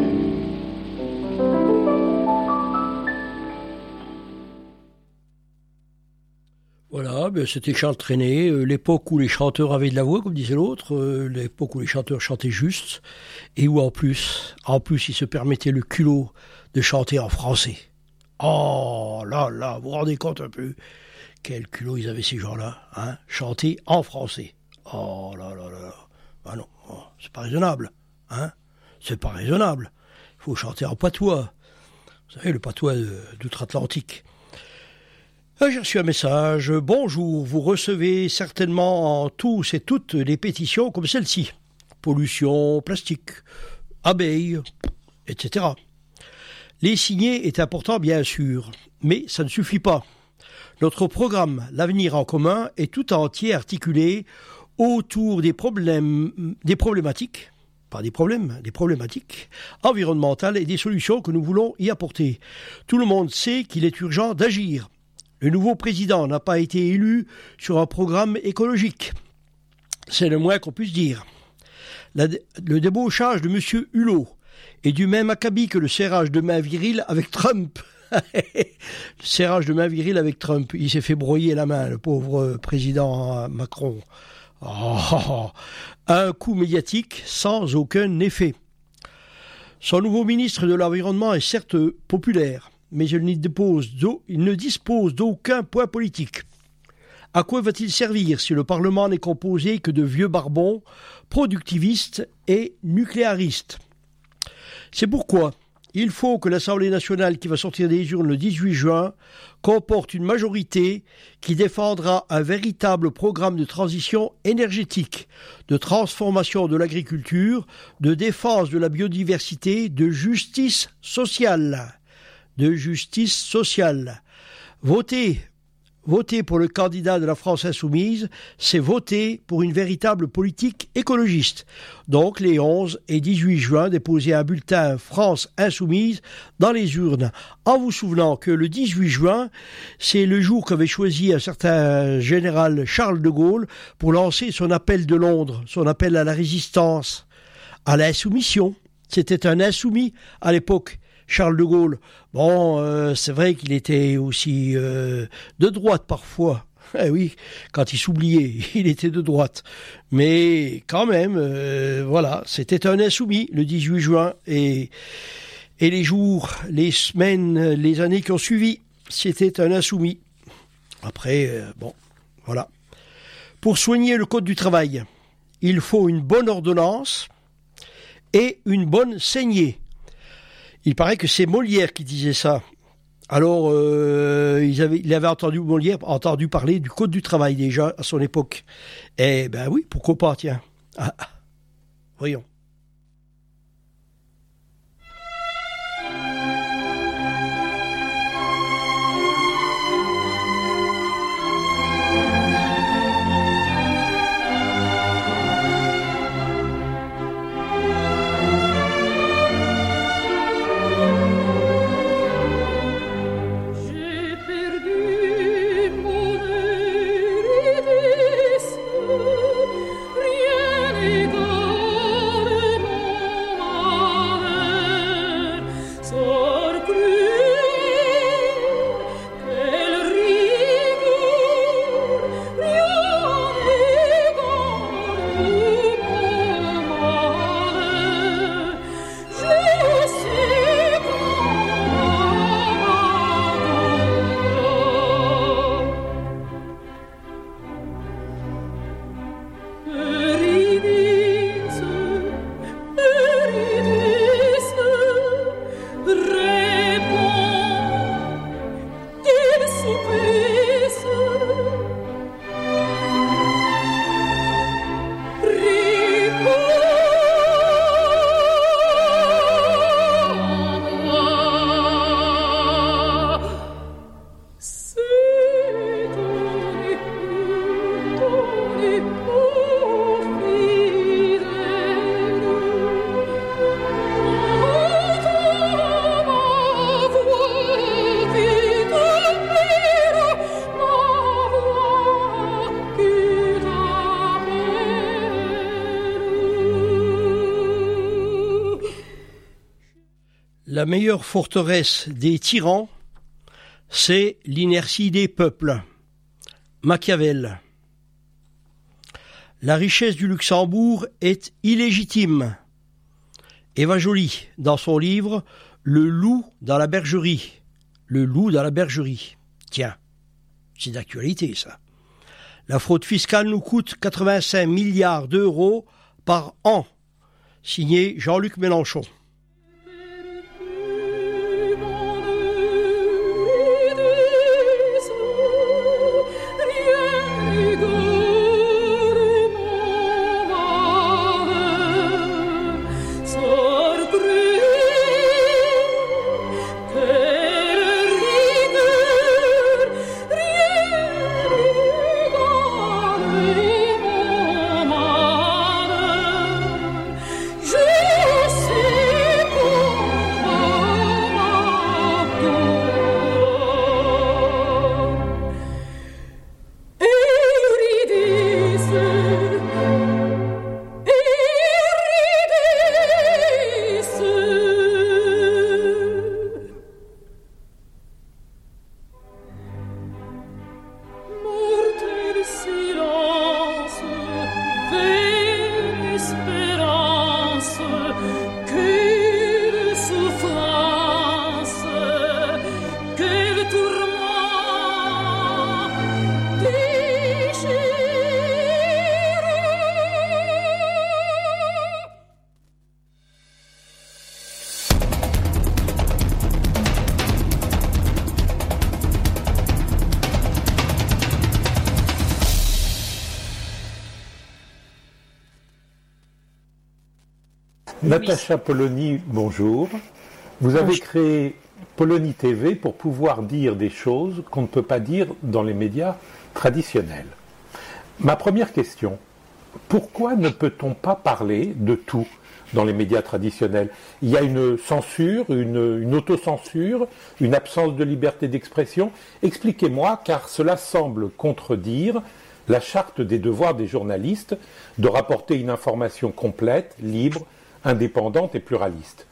Ben c'était Charles euh, l'époque où les chanteurs avaient de la voix, comme disait l'autre, euh, l'époque où les chanteurs chantaient juste, et où en plus, en plus, ils se permettaient le culot de chanter en français. Oh là là, vous vous rendez compte un peu quel culot ils avaient ces gens-là, hein, chanter en français. Oh là là là là. Ah non, oh, c'est pas raisonnable, hein, c'est pas raisonnable. Il faut chanter en patois. Vous savez, le patois d'outre-Atlantique. Ah, J'ai reçu un message. Bonjour, vous recevez certainement tous et toutes les pétitions comme celle-ci. Pollution, plastique, abeilles, etc. Les signer est important, bien sûr, mais ça ne suffit pas. Notre programme L'avenir en commun est tout entier articulé autour des problèmes, des problématiques, pas des problèmes, des problématiques environnementales et des solutions que nous voulons y apporter. Tout le monde sait qu'il est urgent d'agir. Le nouveau président n'a pas été élu sur un programme écologique. C'est le moins qu'on puisse dire. Le débauchage de M. Hulot est du même acabit que le serrage de main viril avec Trump. le serrage de main viril avec Trump. Il s'est fait broyer la main, le pauvre président Macron. Oh, un coup médiatique sans aucun effet. Son nouveau ministre de l'Environnement est certes populaire, mais il ne dispose d'aucun poids politique. À quoi va-t-il servir si le Parlement n'est composé que de vieux barbons, productivistes et nucléaristes? C'est pourquoi il faut que l'Assemblée nationale qui va sortir des urnes le 18 juin comporte une majorité qui défendra un véritable programme de transition énergétique, de transformation de l'agriculture, de défense de la biodiversité, de justice sociale de justice sociale. Voter pour le candidat de la France insoumise, c'est voter pour une véritable politique écologiste. Donc les 11 et 18 juin, déposer un bulletin France insoumise dans les urnes, en vous souvenant que le 18 juin, c'est le jour qu'avait choisi un certain général Charles de Gaulle pour lancer son appel de Londres, son appel à la résistance, à l'insoumission. C'était un insoumis à l'époque. Charles de Gaulle. Bon, euh, c'est vrai qu'il était aussi euh, de droite parfois. Eh oui, quand il s'oubliait, il était de droite. Mais quand même, euh, voilà, c'était un insoumis le 18 juin et, et les jours, les semaines, les années qui ont suivi, c'était un insoumis. Après, bon, voilà. Pour soigner le code du travail, il faut une bonne ordonnance et une bonne saignée. Il paraît que c'est Molière qui disait ça. Alors, euh, il avait entendu Molière entendu parler du code du travail déjà à son époque. Eh ben oui, pourquoi pas, tiens. Ah, ah. voyons. La meilleure forteresse des tyrans, c'est l'inertie des peuples. Machiavel. La richesse du Luxembourg est illégitime. Eva Joly, dans son livre Le loup dans la bergerie. Le loup dans la bergerie. Tiens, c'est d'actualité ça. La fraude fiscale nous coûte 85 milliards d'euros par an. Signé Jean-Luc Mélenchon. Natacha Polony, bonjour. Vous avez créé Polonie TV pour pouvoir dire des choses qu'on ne peut pas dire dans les médias traditionnels. Ma première question, pourquoi ne peut-on pas parler de tout dans les médias traditionnels? Il y a une censure, une, une autocensure, une absence de liberté d'expression. Expliquez-moi, car cela semble contredire la charte des devoirs des journalistes de rapporter une information complète, libre, indépendante et pluraliste.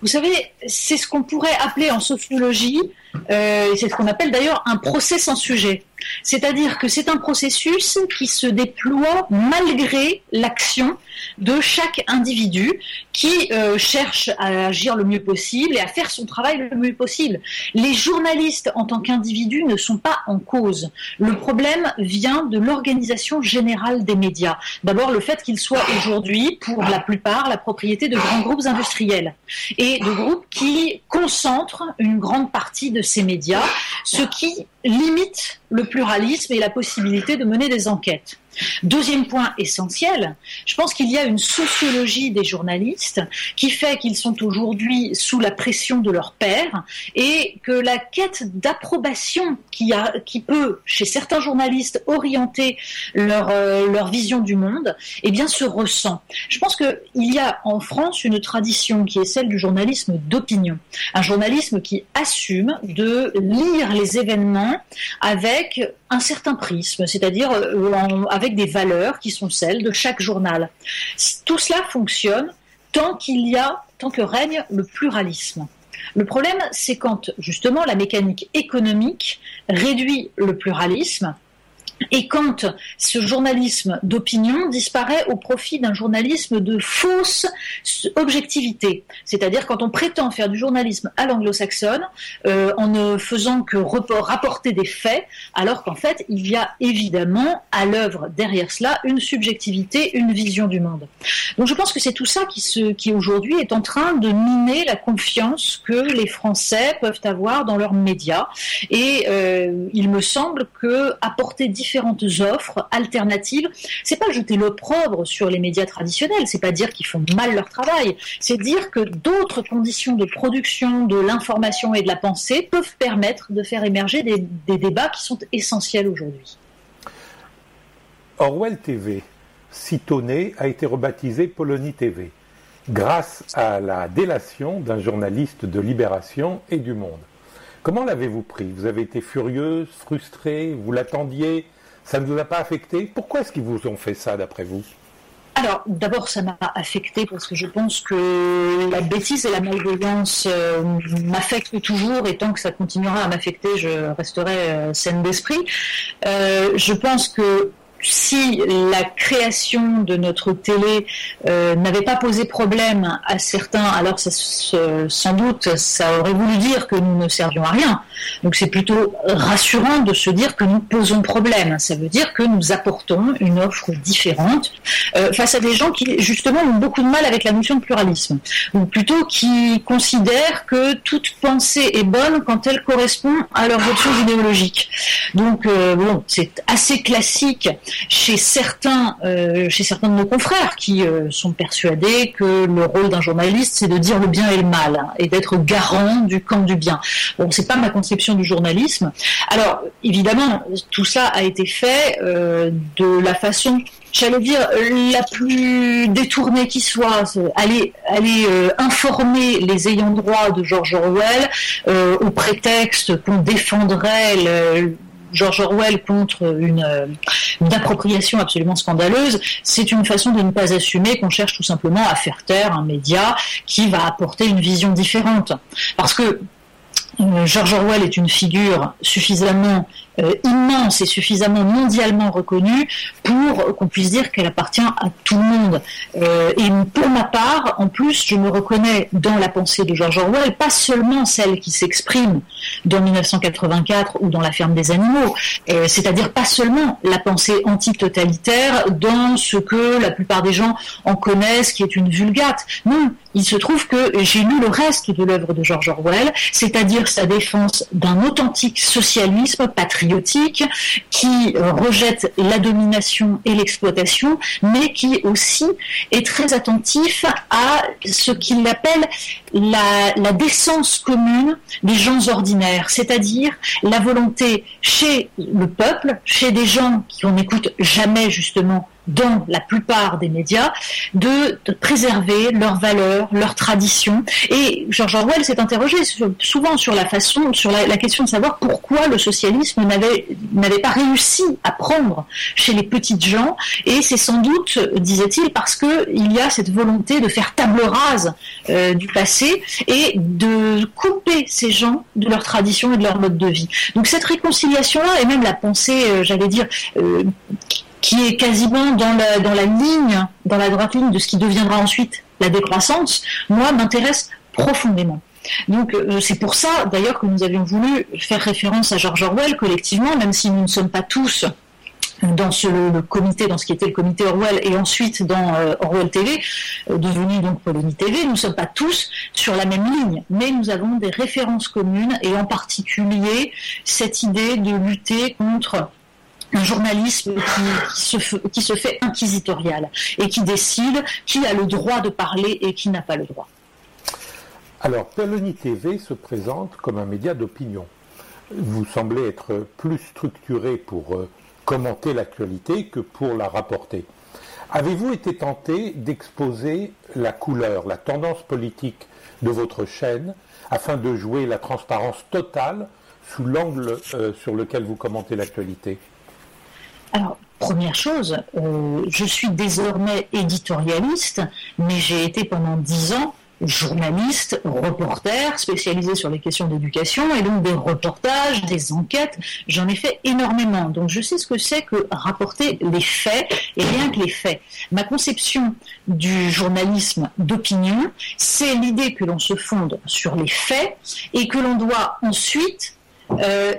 Vous savez, c'est ce qu'on pourrait appeler en sociologie, euh, c'est ce qu'on appelle d'ailleurs un procès sans sujet. C'est-à-dire que c'est un processus qui se déploie malgré l'action de chaque individu qui euh, cherche à agir le mieux possible et à faire son travail le mieux possible. Les journalistes en tant qu'individus ne sont pas en cause. Le problème vient de l'organisation générale des médias. D'abord le fait qu'ils soient aujourd'hui, pour la plupart, la propriété de grands groupes industriels et de groupes qui concentrent une grande partie de ces médias, ce qui limite le pluralisme et la possibilité de mener des enquêtes. Deuxième point essentiel, je pense qu'il y a une sociologie des journalistes qui fait qu'ils sont aujourd'hui sous la pression de leur père et que la quête d'approbation qui, peut, chez certains journalistes, orienter leur, euh, leur vision du monde, eh bien, se ressent. Je pense qu'il y a en France une tradition qui est celle du journalisme d'opinion. Un journalisme qui assume de lire les événements avec un certain prisme, c'est-à-dire euh, avec des valeurs qui sont celles de chaque journal. Tout cela fonctionne tant qu'il y a, tant que règne le pluralisme. Le problème, c'est quand justement la mécanique économique réduit le pluralisme et quand ce journalisme d'opinion disparaît au profit d'un journalisme de fausse objectivité, c'est-à-dire quand on prétend faire du journalisme à l'anglo-saxonne euh, en ne faisant que rapporter des faits, alors qu'en fait il y a évidemment à l'œuvre derrière cela une subjectivité, une vision du monde. Donc je pense que c'est tout ça qui, qui aujourd'hui est en train de miner la confiance que les Français peuvent avoir dans leurs médias. Et euh, il me semble que apporter différentes offres alternatives, c'est pas jeter l'opprobre sur les médias traditionnels, c'est pas dire qu'ils font mal leur travail, c'est dire que d'autres conditions de production de l'information et de la pensée peuvent permettre de faire émerger des, des débats qui sont essentiels aujourd'hui. Orwell TV, sitôt né, a été rebaptisé Polonie TV, grâce à la délation d'un journaliste de Libération et du Monde. Comment l'avez-vous pris? Vous avez été furieuse, frustrée, vous l'attendiez? Ça ne vous a pas affecté? Pourquoi est-ce qu'ils vous ont fait ça, d'après vous? Alors, d'abord, ça m'a affecté parce que je pense que la bêtise et la malveillance euh, m'affectent toujours et tant que ça continuera à m'affecter, je resterai euh, saine d'esprit. Euh, je pense que si la création de notre télé euh, n'avait pas posé problème à certains, alors ça, sans doute ça aurait voulu dire que nous ne servions à rien. Donc c'est plutôt rassurant de se dire que nous posons problème. Ça veut dire que nous apportons une offre différente euh, face à des gens qui justement ont beaucoup de mal avec la notion de pluralisme, ou plutôt qui considèrent que toute pensée est bonne quand elle correspond à leurs options idéologiques. Donc euh, bon, c'est assez classique chez certains, euh, chez certains de nos confrères qui euh, sont persuadés que le rôle d'un journaliste c'est de dire le bien et le mal hein, et d'être garant du camp du bien. Bon, c'est pas ma conception du journalisme. Alors évidemment, tout ça a été fait euh, de la façon j'allais dire la plus détournée qui soit, aller aller informer les ayants droit de George Orwell au prétexte qu'on défendrait le, George Orwell contre une, une appropriation absolument scandaleuse, c'est une façon de ne pas assumer qu'on cherche tout simplement à faire taire un média qui va apporter une vision différente. Parce que euh, George Orwell est une figure suffisamment euh, immense et suffisamment mondialement reconnue pour qu'on puisse dire qu'elle appartient à tout le monde. Euh, et pour ma part, en plus, je me reconnais dans la pensée de George Orwell, pas seulement celle qui s'exprime dans 1984 ou dans La ferme des animaux, euh, c'est-à-dire pas seulement la pensée anti-totalitaire dans ce que la plupart des gens en connaissent, qui est une vulgate. Non, il se trouve que j'ai lu le reste de l'œuvre de George Orwell, c'est-à-dire dire sa défense d'un authentique socialisme patriotique qui euh, rejette la domination et l'exploitation, mais qui aussi est très attentif à ce qu'il appelle la, décence commune des gens ordinaires, c'est-à-dire la volonté chez le peuple, chez des gens qui on n'écoute jamais justement dans la plupart des médias, de, préserver leurs valeurs, leurs traditions. Et George Orwell s'est interrogé souvent sur la façon, sur la, question de savoir pourquoi le socialisme n'avait pas réussi à prendre chez les petites gens. Et c'est sans doute, disait-il, parce que il y a cette volonté de faire table rase euh, du passé et de couper ces gens de leurs traditions et de leur mode de vie. Donc cette réconciliation-là, et même la pensée, euh, j'allais dire, euh, qui est quasiment dans la, dans la ligne, dans la droite ligne de ce qui deviendra ensuite la décroissance, moi, m'intéresse profondément. Donc euh, c'est pour ça d'ailleurs que nous avions voulu faire référence à George Orwell collectivement, même si nous ne sommes pas tous dans ce, le, comité, dans ce qui était le comité Orwell, et ensuite dans euh, Orwell TV, euh, devenu donc Polonie TV, nous ne sommes pas tous sur la même ligne, mais nous avons des références communes, et en particulier cette idée de lutter contre un journalisme qui, se, fait inquisitorial et qui décide qui a le droit de parler et qui n'a pas le droit. Alors, Polonie TV se présente comme un média d'opinion. Vous semblez être plus structuré pour euh, commenter l'actualité que pour la rapporter. Avez-vous été tenté d'exposer la couleur, la tendance politique de votre chaîne afin de jouer la transparence totale sous l'angle euh, sur lequel vous commentez l'actualité? Alors, première chose, euh, je suis désormais éditorialiste, mais j'ai été pendant dix ans journaliste, reporter, spécialisé sur les questions d'éducation, et donc des reportages, des enquêtes, j'en ai fait énormément. Donc je sais ce que c'est que rapporter les faits, et rien que les faits. Ma conception du journalisme d'opinion, c'est l'idée que l'on se fonde sur les faits, et que l'on doit ensuite euh,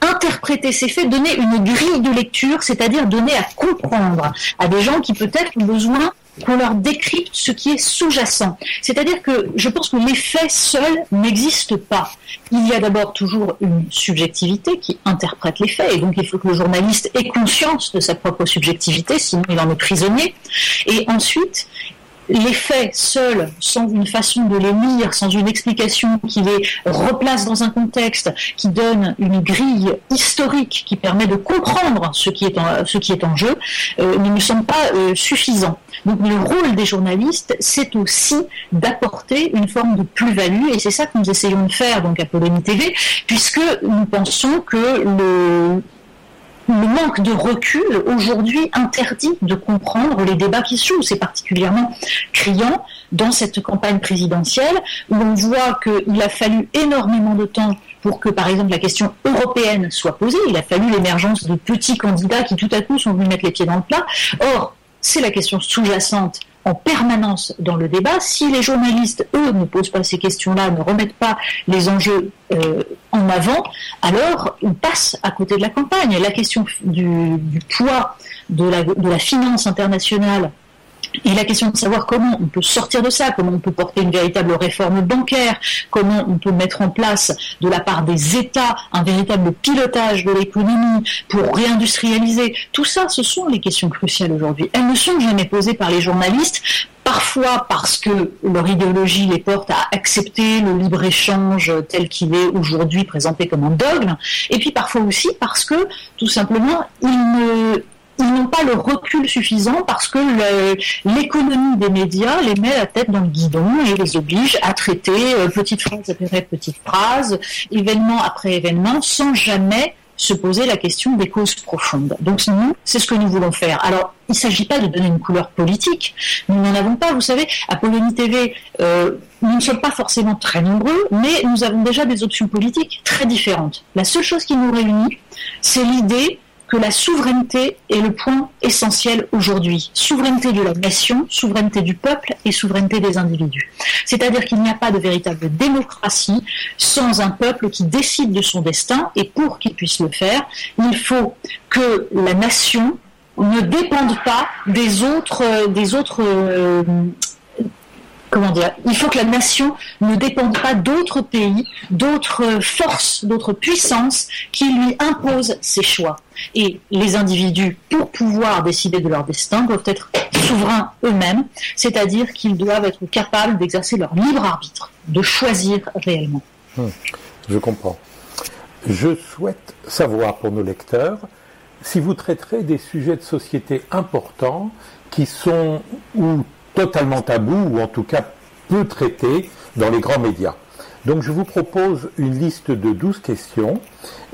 interpréter ces faits, donner une grille de lecture, c'est-à-dire donner à comprendre à des gens qui peut-être ont besoin qu'on leur décrypte ce qui est sous-jacent. C'est-à-dire que je pense que les faits seuls n'existent pas. Il y a d'abord toujours une subjectivité qui interprète les faits, et donc il faut que le journaliste ait conscience de sa propre subjectivité, sinon il en est prisonnier. Et ensuite, les faits seuls, sans une façon de les lire, sans une explication qui les replace dans un contexte, qui donne une grille historique qui permet de comprendre ce qui est en, jeu, euh, ne me semble pas euh, suffisant. Donc le rôle des journalistes, c'est aussi d'apporter une forme de plus-value, et c'est ça que nous essayons de faire donc à Polonie TV, puisque nous pensons que le le manque de recul aujourd'hui interdit de comprendre les débats qui se jouent. C'est particulièrement criant dans cette campagne présidentielle où on voit qu'il a fallu énormément de temps pour que, par exemple, la question européenne soit posée. Il a fallu l'émergence de petits candidats qui tout à coup sont venus mettre les pieds dans le plat. Or, c'est la question sous-jacente en permanence dans le débat. Si les journalistes, eux, ne posent pas ces questions-là, ne remettent pas les enjeux euh, en avant, alors on passe à côté de la campagne. La question du, poids de la finance internationale et la question de savoir comment on peut sortir de ça, comment on peut porter une véritable réforme bancaire, comment on peut mettre en place de la part des États un véritable pilotage de l'économie pour réindustrialiser, tout ça, ce sont les questions cruciales aujourd'hui. Elles ne sont jamais posées par les journalistes, parfois parce que leur idéologie les porte à accepter le libre-échange tel qu'il est aujourd'hui présenté comme un dogme, et puis parfois aussi parce que tout simplement ils ne ils n'ont pas le recul suffisant parce que l'économie des médias les met la tête dans le guidon et les oblige à traiter euh, petite phrase après petite phrase, événement après événement, sans jamais se poser la question des causes profondes. Donc nous, c'est ce que nous voulons faire. Alors, il ne s'agit pas de donner une couleur politique. Nous n'en avons pas. Vous savez, à Polonie TV, euh, nous ne sommes pas forcément très nombreux, mais nous avons déjà des options politiques très différentes. La seule chose qui nous réunit, c'est l'idée que la souveraineté est le point essentiel aujourd'hui. Souveraineté de la nation, souveraineté du peuple et souveraineté des individus. C'est-à-dire qu'il n'y a pas de véritable démocratie sans un peuple qui décide de son destin et pour qu'il puisse le faire, il faut que la nation ne dépende pas des autres, des autres comment dire, il faut que la nation ne dépende pas d'autres pays, d'autres forces, d'autres puissances qui lui imposent ses choix. Et les individus, pour pouvoir décider de leur destin, doivent être souverains eux-mêmes, c'est-à-dire qu'ils doivent être capables d'exercer leur libre arbitre, de choisir réellement. Hum, je comprends. Je souhaite savoir pour nos lecteurs si vous traiterez des sujets de société importants qui sont ou totalement tabous ou en tout cas peu traités dans les grands médias. Donc je vous propose une liste de 12 questions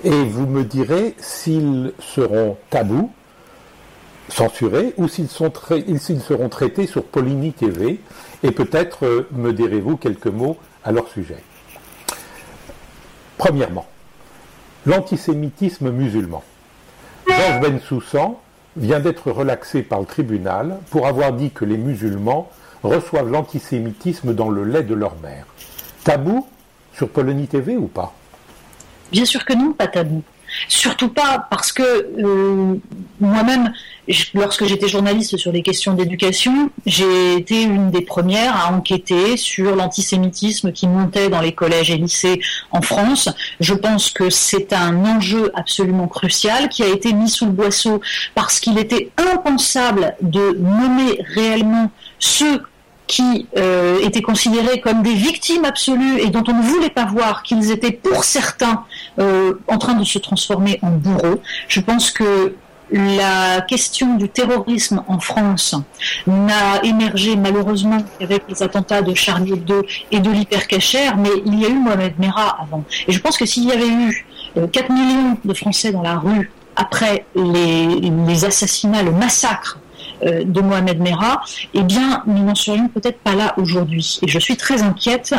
et vous me direz s'ils seront tabous, censurés, ou s'ils seront traités sur Poligny TV et peut-être euh, me direz-vous quelques mots à leur sujet. Premièrement, l'antisémitisme musulman. Georges Bensoussan vient d'être relaxé par le tribunal pour avoir dit que les musulmans reçoivent l'antisémitisme dans le lait de leur mère. Tabou sur Polony TV ou pas? Bien sûr que non, pas tabou. Surtout pas parce que euh, moi-même, lorsque j'étais journaliste sur les questions d'éducation, j'ai été une des premières à enquêter sur l'antisémitisme qui montait dans les collèges et lycées en France. Je pense que c'est un enjeu absolument crucial qui a été mis sous le boisseau parce qu'il était impensable de nommer réellement ceux qui euh, étaient considérés comme des victimes absolues et dont on ne voulait pas voir qu'ils étaient pour certains euh, en train de se transformer en bourreaux. Je pense que la question du terrorisme en France n'a émergé malheureusement qu'avec les attentats de Charlie Hebdo et de l'hypercachère, mais il y a eu Mohamed Merah avant. Et je pense que s'il y avait eu 4 euh, millions de Français dans la rue après les, assassinats, le massacre de Mohamed Merah, eh bien, nous n'en serions peut-être pas là aujourd'hui. Et je suis très inquiète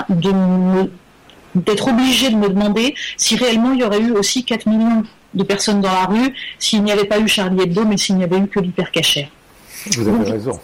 d'être obligée de me demander si réellement il y aurait eu aussi 4 millions de personnes dans la rue s'il n'y avait pas eu Charlie Hebdo, mais s'il n'y avait eu que l'hypercachère. Vous avez raison.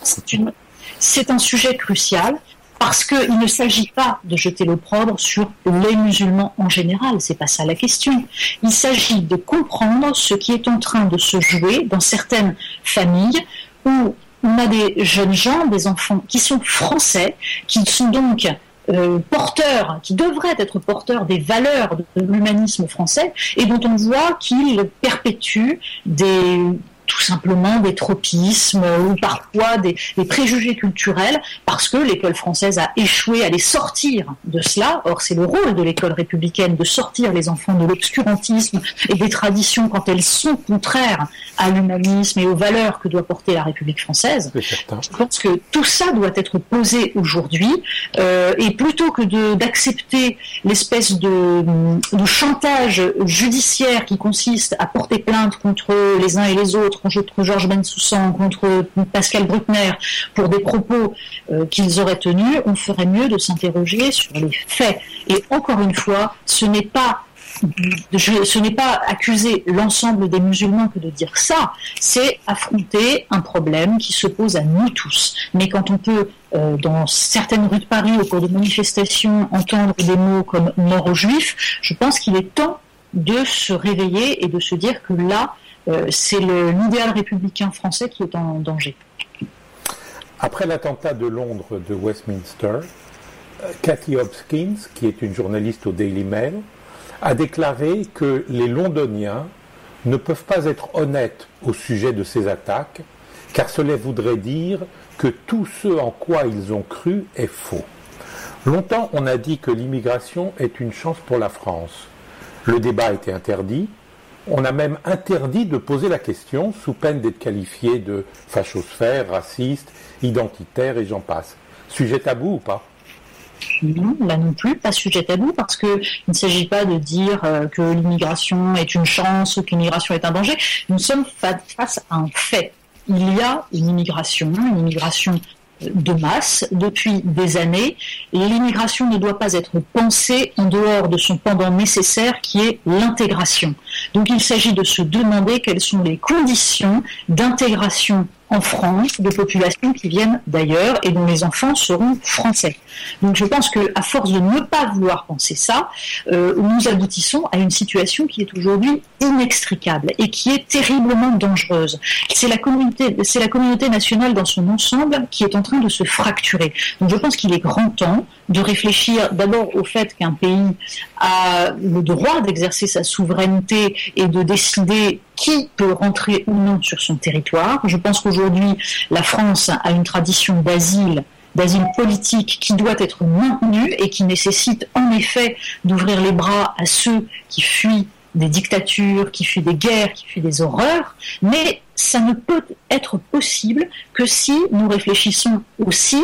C'est un sujet crucial parce qu'il ne s'agit pas de jeter l'opprobre sur les musulmans en général, c'est pas ça la question. Il s'agit de comprendre ce qui est en train de se jouer dans certaines familles où on a des jeunes gens, des enfants qui sont français, qui sont donc euh, porteurs, qui devraient être porteurs des valeurs de l'humanisme français, et dont on voit qu'ils perpétuent des tout simplement des tropismes ou parfois des, préjugés culturels parce que l'école française a échoué à les sortir de cela. Or, c'est le rôle de l'école républicaine de sortir les enfants de l'obscurantisme et des traditions quand elles sont contraires à l'humanisme et aux valeurs que doit porter la République française. Je pense que tout ça doit être posé aujourd'hui euh, et plutôt que d'accepter l'espèce de, de chantage judiciaire qui consiste à porter plainte contre les uns et les autres contre Georges Bensoussan, contre Pascal Bruckner, pour des propos euh, qu'ils auraient tenus, on ferait mieux de s'interroger sur les faits. Et encore une fois, ce n'est pas ce n'est pas accuser l'ensemble des musulmans que de dire ça, c'est affronter un problème qui se pose à nous tous. Mais quand on peut, euh, dans certaines rues de Paris, au cours de manifestations, entendre des mots comme mort aux juifs, je pense qu'il est temps de se réveiller et de se dire que là, c'est l'idéal républicain français qui est en danger. Après l'attentat de Londres de Westminster, euh, Cathy Hopkins, qui est une journaliste au Daily Mail, a déclaré que les Londoniens ne peuvent pas être honnêtes au sujet de ces attaques, car cela voudrait dire que tout ce en quoi ils ont cru est faux. Longtemps, on a dit que l'immigration est une chance pour la France. Le débat était interdit, on a même interdit de poser la question sous peine d'être qualifié de fachosphère, raciste, identitaire et j'en passe. Sujet tabou ou pas? Non, là non plus, pas sujet tabou, parce qu'il ne s'agit pas de dire euh, que l'immigration est une chance ou que l'immigration est un danger. Nous sommes face à un fait. Il y a une immigration, une immigration de masse depuis des années. L'immigration ne doit pas être pensée en dehors de son pendant nécessaire qui est l'intégration. Donc il s'agit de se demander quelles sont les conditions d'intégration en France de populations qui viennent d'ailleurs et dont les enfants seront français. Donc je pense que à force de ne pas vouloir penser ça, euh, nous aboutissons à une situation qui est aujourd'hui inextricable et qui est terriblement dangereuse. C'est la communauté, c'est la communauté nationale dans son ensemble qui est en train de se fracturer. Donc je pense qu'il est grand temps de réfléchir d'abord au fait qu'un pays a le droit d'exercer sa souveraineté et de décider qui peut rentrer ou non sur son territoire. Je pense qu'aujourd'hui, la France a une tradition d'asile d'asile politique qui doit être maintenue et qui nécessite en effet d'ouvrir les bras à ceux qui fuient des dictatures, qui fuient des guerres, qui fuient des horreurs, mais ça ne peut être possible que si nous réfléchissons aussi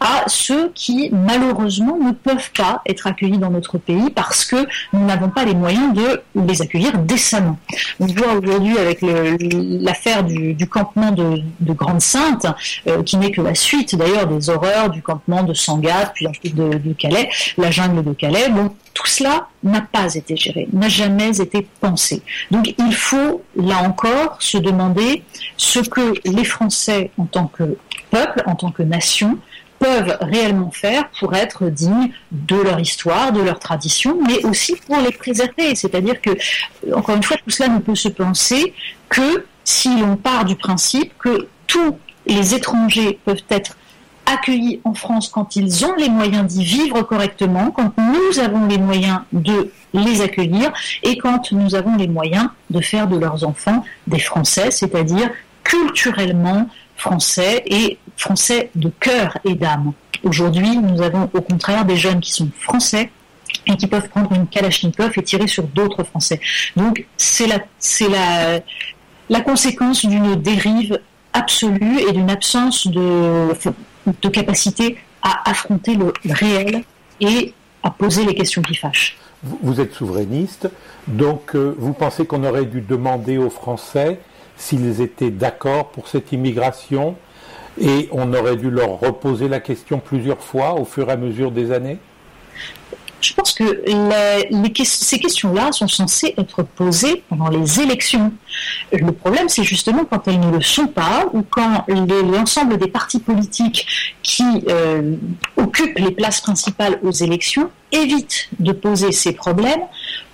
à ceux qui malheureusement ne peuvent pas être accueillis dans notre pays parce que nous n'avons pas les moyens de les accueillir décemment. On voit aujourd'hui avec l'affaire du, campement de, Grande-Sainte, euh, qui n'est que la suite d'ailleurs des horreurs du campement de Sangatte, puis ensuite de, Calais, la jungle de Calais. Bon, tout cela n'a pas été géré, n'a jamais été pensé. Donc il faut, là encore, se demander ce que les Français, en tant que peuple, en tant que nation, peuvent réellement faire pour être dignes de leur histoire, de leur tradition, mais aussi pour les préserver. C'est-à-dire que, encore une fois, tout cela ne peut se penser que si l'on part du principe que tous les étrangers peuvent être accueillis en France quand ils ont les moyens d'y vivre correctement, quand nous avons les moyens de les accueillir et quand nous avons les moyens de faire de leurs enfants des Français, c'est-à-dire culturellement français et français de cœur et d'âme. Aujourd'hui, nous avons au contraire des jeunes qui sont français et qui peuvent prendre une Kalachnikov et tirer sur d'autres Français. Donc c'est la, la, la conséquence d'une dérive absolue et d'une absence de, de capacité à affronter le réel et à poser les questions qui fâchent. Vous êtes souverainiste, donc euh, vous pensez qu'on aurait dû demander aux Français s'ils étaient d'accord pour cette immigration et on aurait dû leur reposer la question plusieurs fois au fur et à mesure des années? Je pense que ces questions-là sont censées être posées pendant les élections. Le problème, c'est justement quand elles ne le sont pas ou quand l'ensemble des partis politiques qui euh, occupent les places principales aux élections évitent de poser ces problèmes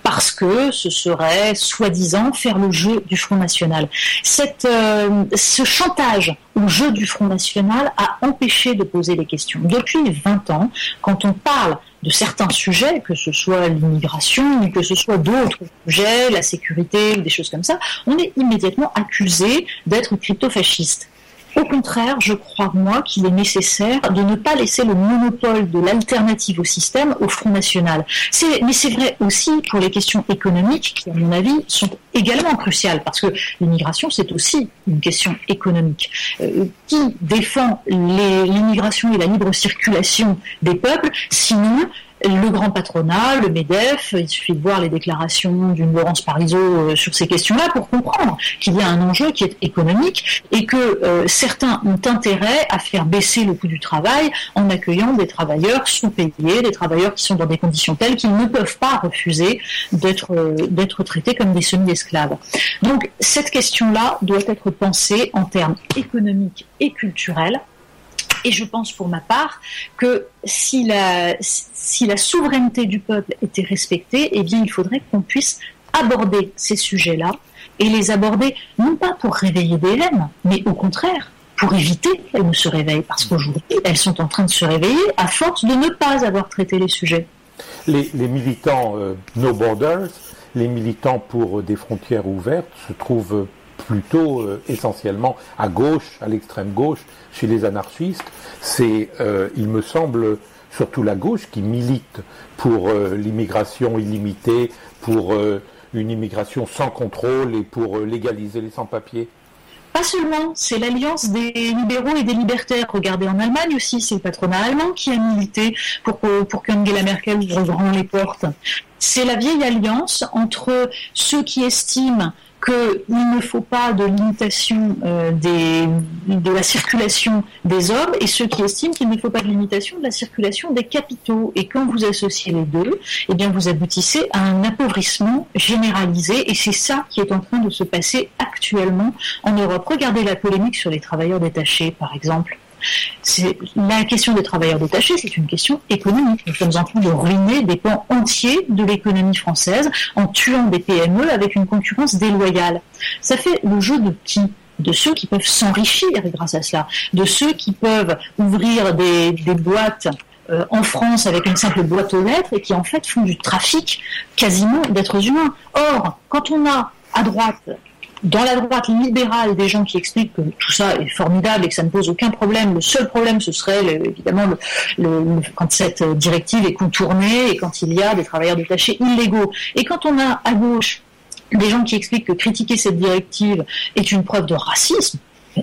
parce que ce serait soi-disant faire le jeu du Front National. Euh, ce chantage au jeu du Front National a empêché de poser les questions. Depuis 20 ans, quand on parle de certains sujets, que ce soit l'immigration, que ce soit d'autres sujets, la sécurité, ou des choses comme ça, on est immédiatement accusé d'être crypto-fasciste. Au contraire, je crois, moi, qu'il est nécessaire de ne pas laisser le monopole de l'alternative au système au Front National. Mais c'est vrai aussi pour les questions économiques qui, à mon avis, sont également cruciales, parce que l'immigration, c'est aussi une question économique. Euh, qui défend l'immigration et la libre circulation des peuples, sinon le grand patronat, le MEDEF, il suffit de voir les déclarations d'une Laurence Parisot euh, sur ces questions-là pour comprendre qu'il y a un enjeu qui est économique et que euh, certains ont intérêt à faire baisser le coût du travail en accueillant des travailleurs sous-payés, des travailleurs qui sont dans des conditions telles qu'ils ne peuvent pas refuser d'être euh, d'être traités comme des semi-esclaves. Donc cette question-là doit être pensée en termes économiques et culturels et je pense pour ma part que si la, souveraineté du peuple était respectée, eh il faudrait qu'on puisse aborder ces sujets-là et les aborder non pas pour réveiller des haines, mais au contraire pour éviter qu'elles ne se réveillent, parce qu'aujourd'hui elles sont en train de se réveiller à force de ne pas avoir traité les sujets. Les, militants euh, No Borders, les militants pour des frontières ouvertes se trouvent plutôt euh, essentiellement à gauche, à l'extrême gauche, chez les anarchistes. C'est, euh, il me semble, surtout la gauche qui milite pour euh, l'immigration illimitée, pour une immigration sans contrôle et pour légaliser les sans-papiers. Pas seulement, c'est l'alliance des libéraux et des libertaires. Regardez en Allemagne aussi, c'est le patronat allemand qui a milité pour, pour qu'Angela Merkel ouvre les portes. C'est la vieille alliance entre ceux qui estiment qu'il ne faut pas de limitation euh, de la circulation des hommes et ceux qui estiment qu'il ne faut pas de limitation de la circulation des capitaux. Et quand vous associez les deux, eh bien vous aboutissez à un appauvrissement généralisé et c'est ça qui est en train de se passer actuellement en Europe. Regardez la polémique sur les travailleurs détachés, par exemple. La question des travailleurs détachés, c'est une question économique. Nous sommes en train de ruiner des pans entiers de l'économie française en tuant des PME avec une concurrence déloyale. Ça fait le jeu de qui? De ceux qui peuvent s'enrichir grâce à cela, de ceux qui peuvent ouvrir des, boîtes euh, en France avec une simple boîte aux lettres et qui en fait font du trafic quasiment d'êtres humains. Or, quand on a à droite dans la droite libérale des gens qui expliquent que tout ça est formidable et que ça ne pose aucun problème. Le seul problème, ce serait évidemment quand cette directive est contournée et quand il y a des travailleurs détachés illégaux. Et quand on a à gauche des gens qui expliquent que critiquer cette directive est une preuve de racisme,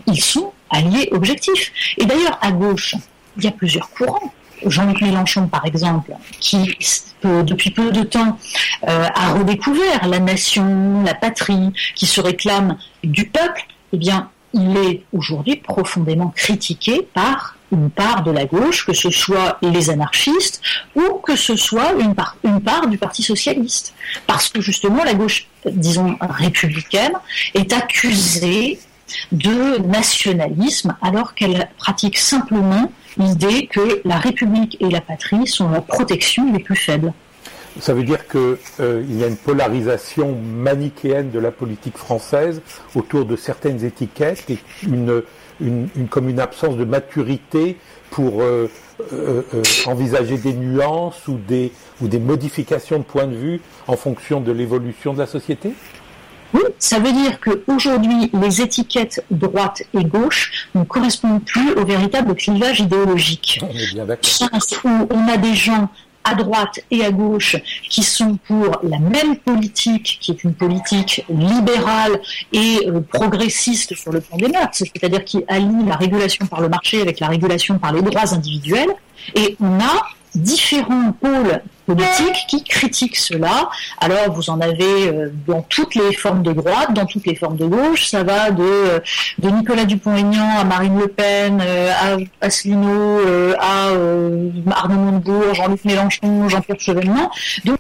ils sont alliés objectifs. Et d'ailleurs, à gauche, il y a plusieurs courants. Jean-Luc Mélenchon, par exemple, qui depuis peu de temps euh, a redécouvert la nation, la patrie, qui se réclame du peuple, eh bien, il est aujourd'hui profondément critiqué par une part de la gauche, que ce soit les anarchistes ou que ce soit une part, une part du Parti socialiste. Parce que justement, la gauche, disons, républicaine, est accusée de nationalisme alors qu'elle pratique simplement l'idée que la République et la patrie sont la protection les plus faibles. Ça veut dire qu'il euh, y a une polarisation manichéenne de la politique française autour de certaines étiquettes et une, comme une absence de maturité pour euh, euh, envisager des nuances ou des, ou des modifications de point de vue en fonction de l'évolution de la société oui, ça veut dire qu'aujourd'hui, les étiquettes droite et gauche ne correspondent plus au véritable clivage idéologique. On est bien d'accord. On a des gens à droite et à gauche qui sont pour la même politique, qui est une politique libérale et euh, progressiste sur le plan des mœurs, c'est-à-dire qui allie la régulation par le marché avec la régulation par les droits individuels. Et on a différents pôles politiques qui critiquent cela. Alors vous en avez euh, dans toutes les formes de droite, dans toutes les formes de gauche. Ça va de, euh, Nicolas Dupont-Aignan à Marine Le Pen, euh, à Asselineau, à Arnaud Montebourg, Jean-Luc Mélenchon, Jean-Pierre Chevènement. Donc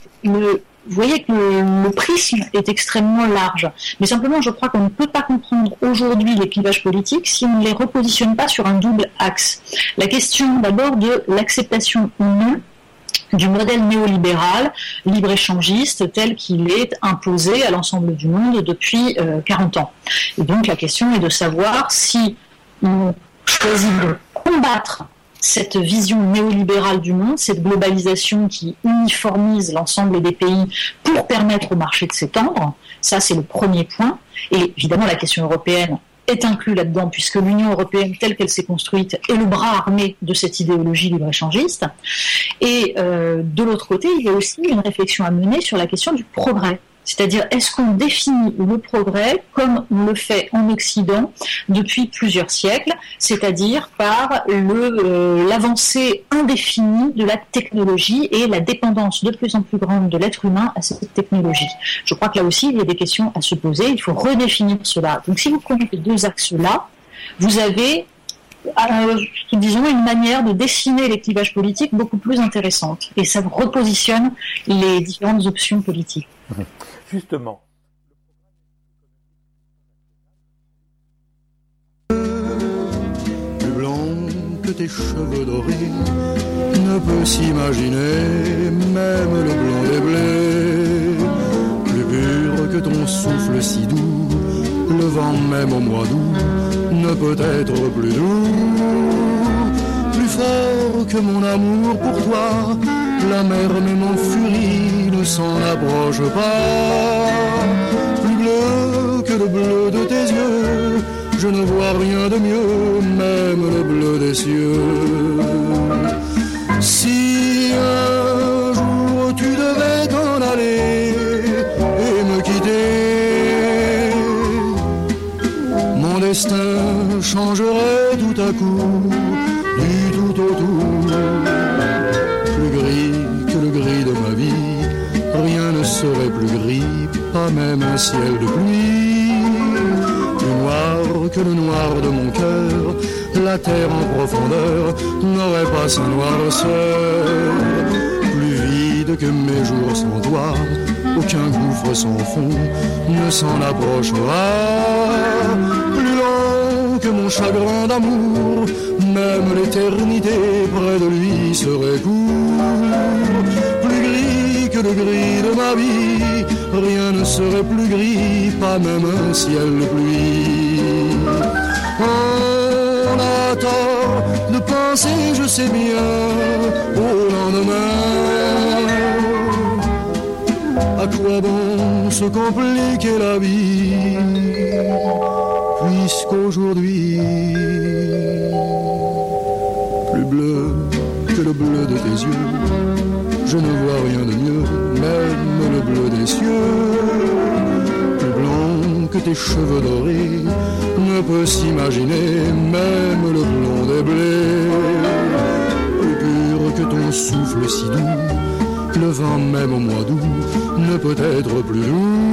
vous voyez que le, prisme est extrêmement large. Mais simplement, je crois qu'on ne peut pas comprendre aujourd'hui les clivages politiques si on ne les repositionne pas sur un double axe. La question d'abord de l'acceptation ou non du modèle néolibéral, libre-échangiste, tel qu'il est imposé à l'ensemble du monde depuis 40 euh, ans. Et donc la question est de savoir si on choisit de combattre cette vision néolibérale du monde, cette globalisation qui uniformise l'ensemble des pays pour permettre au marché de s'étendre. Ça, c'est le premier point. Et évidemment, la question européenne est inclue là-dedans, puisque l'Union européenne, telle qu'elle s'est construite, est le bras armé de cette idéologie libre-échangiste. Et euh, de l'autre côté, il y a aussi une réflexion à mener sur la question du progrès. C'est-à-dire, est-ce qu'on définit le progrès comme on le fait en Occident depuis plusieurs siècles, c'est-à-dire par euh, l'avancée indéfinie de la technologie et la dépendance de plus en plus grande de l'être humain à cette technologie? Je crois que là aussi, il y a des questions à se poser. Il faut redéfinir cela. Donc, si vous prenez ces deux axes-là, vous avez euh, disons, une manière de dessiner les clivages politiques beaucoup plus intéressante. Et ça repositionne les différentes options politiques. Justement. Plus blanc que tes cheveux dorés ne peut s'imaginer même le blanc des blés. Plus pur que ton souffle si doux, le vent même au mois d'août ne peut être plus doux. Plus fort que mon amour pour toi, la mer même en furie ne s'en approche pas. Plus bleu que le bleu de tes yeux, je ne vois rien de mieux, même le bleu des cieux. Si un jour tu devais t'en aller et me quitter, mon destin changerait tout à coup, pas même un ciel de pluie. que le noir de mon cœur, la terre en profondeur n'aurait pas sa noirceur. Plus vide que mes jours sans toi, aucun gouffre sans fond ne s'en approchera. Plus long que mon chagrin d'amour, même l'éternité près de lui serait court. Plus gris que le gris de ma vie, rien ne serait plus gris, pas même un ciel de pluie. On a tort de penser, je sais bien, au lendemain. À quoi bon se compliquer la vie, puisqu'aujourd'hui, plus bleu que le bleu de tes yeux, je ne vois rien de mieux, bleu des cieux. Plus blanc que tes cheveux dorés, ne peut s'imaginer, même le blond des blés. Plus pur que ton souffle si doux, le vent même au mois d'août ne peut être plus doux.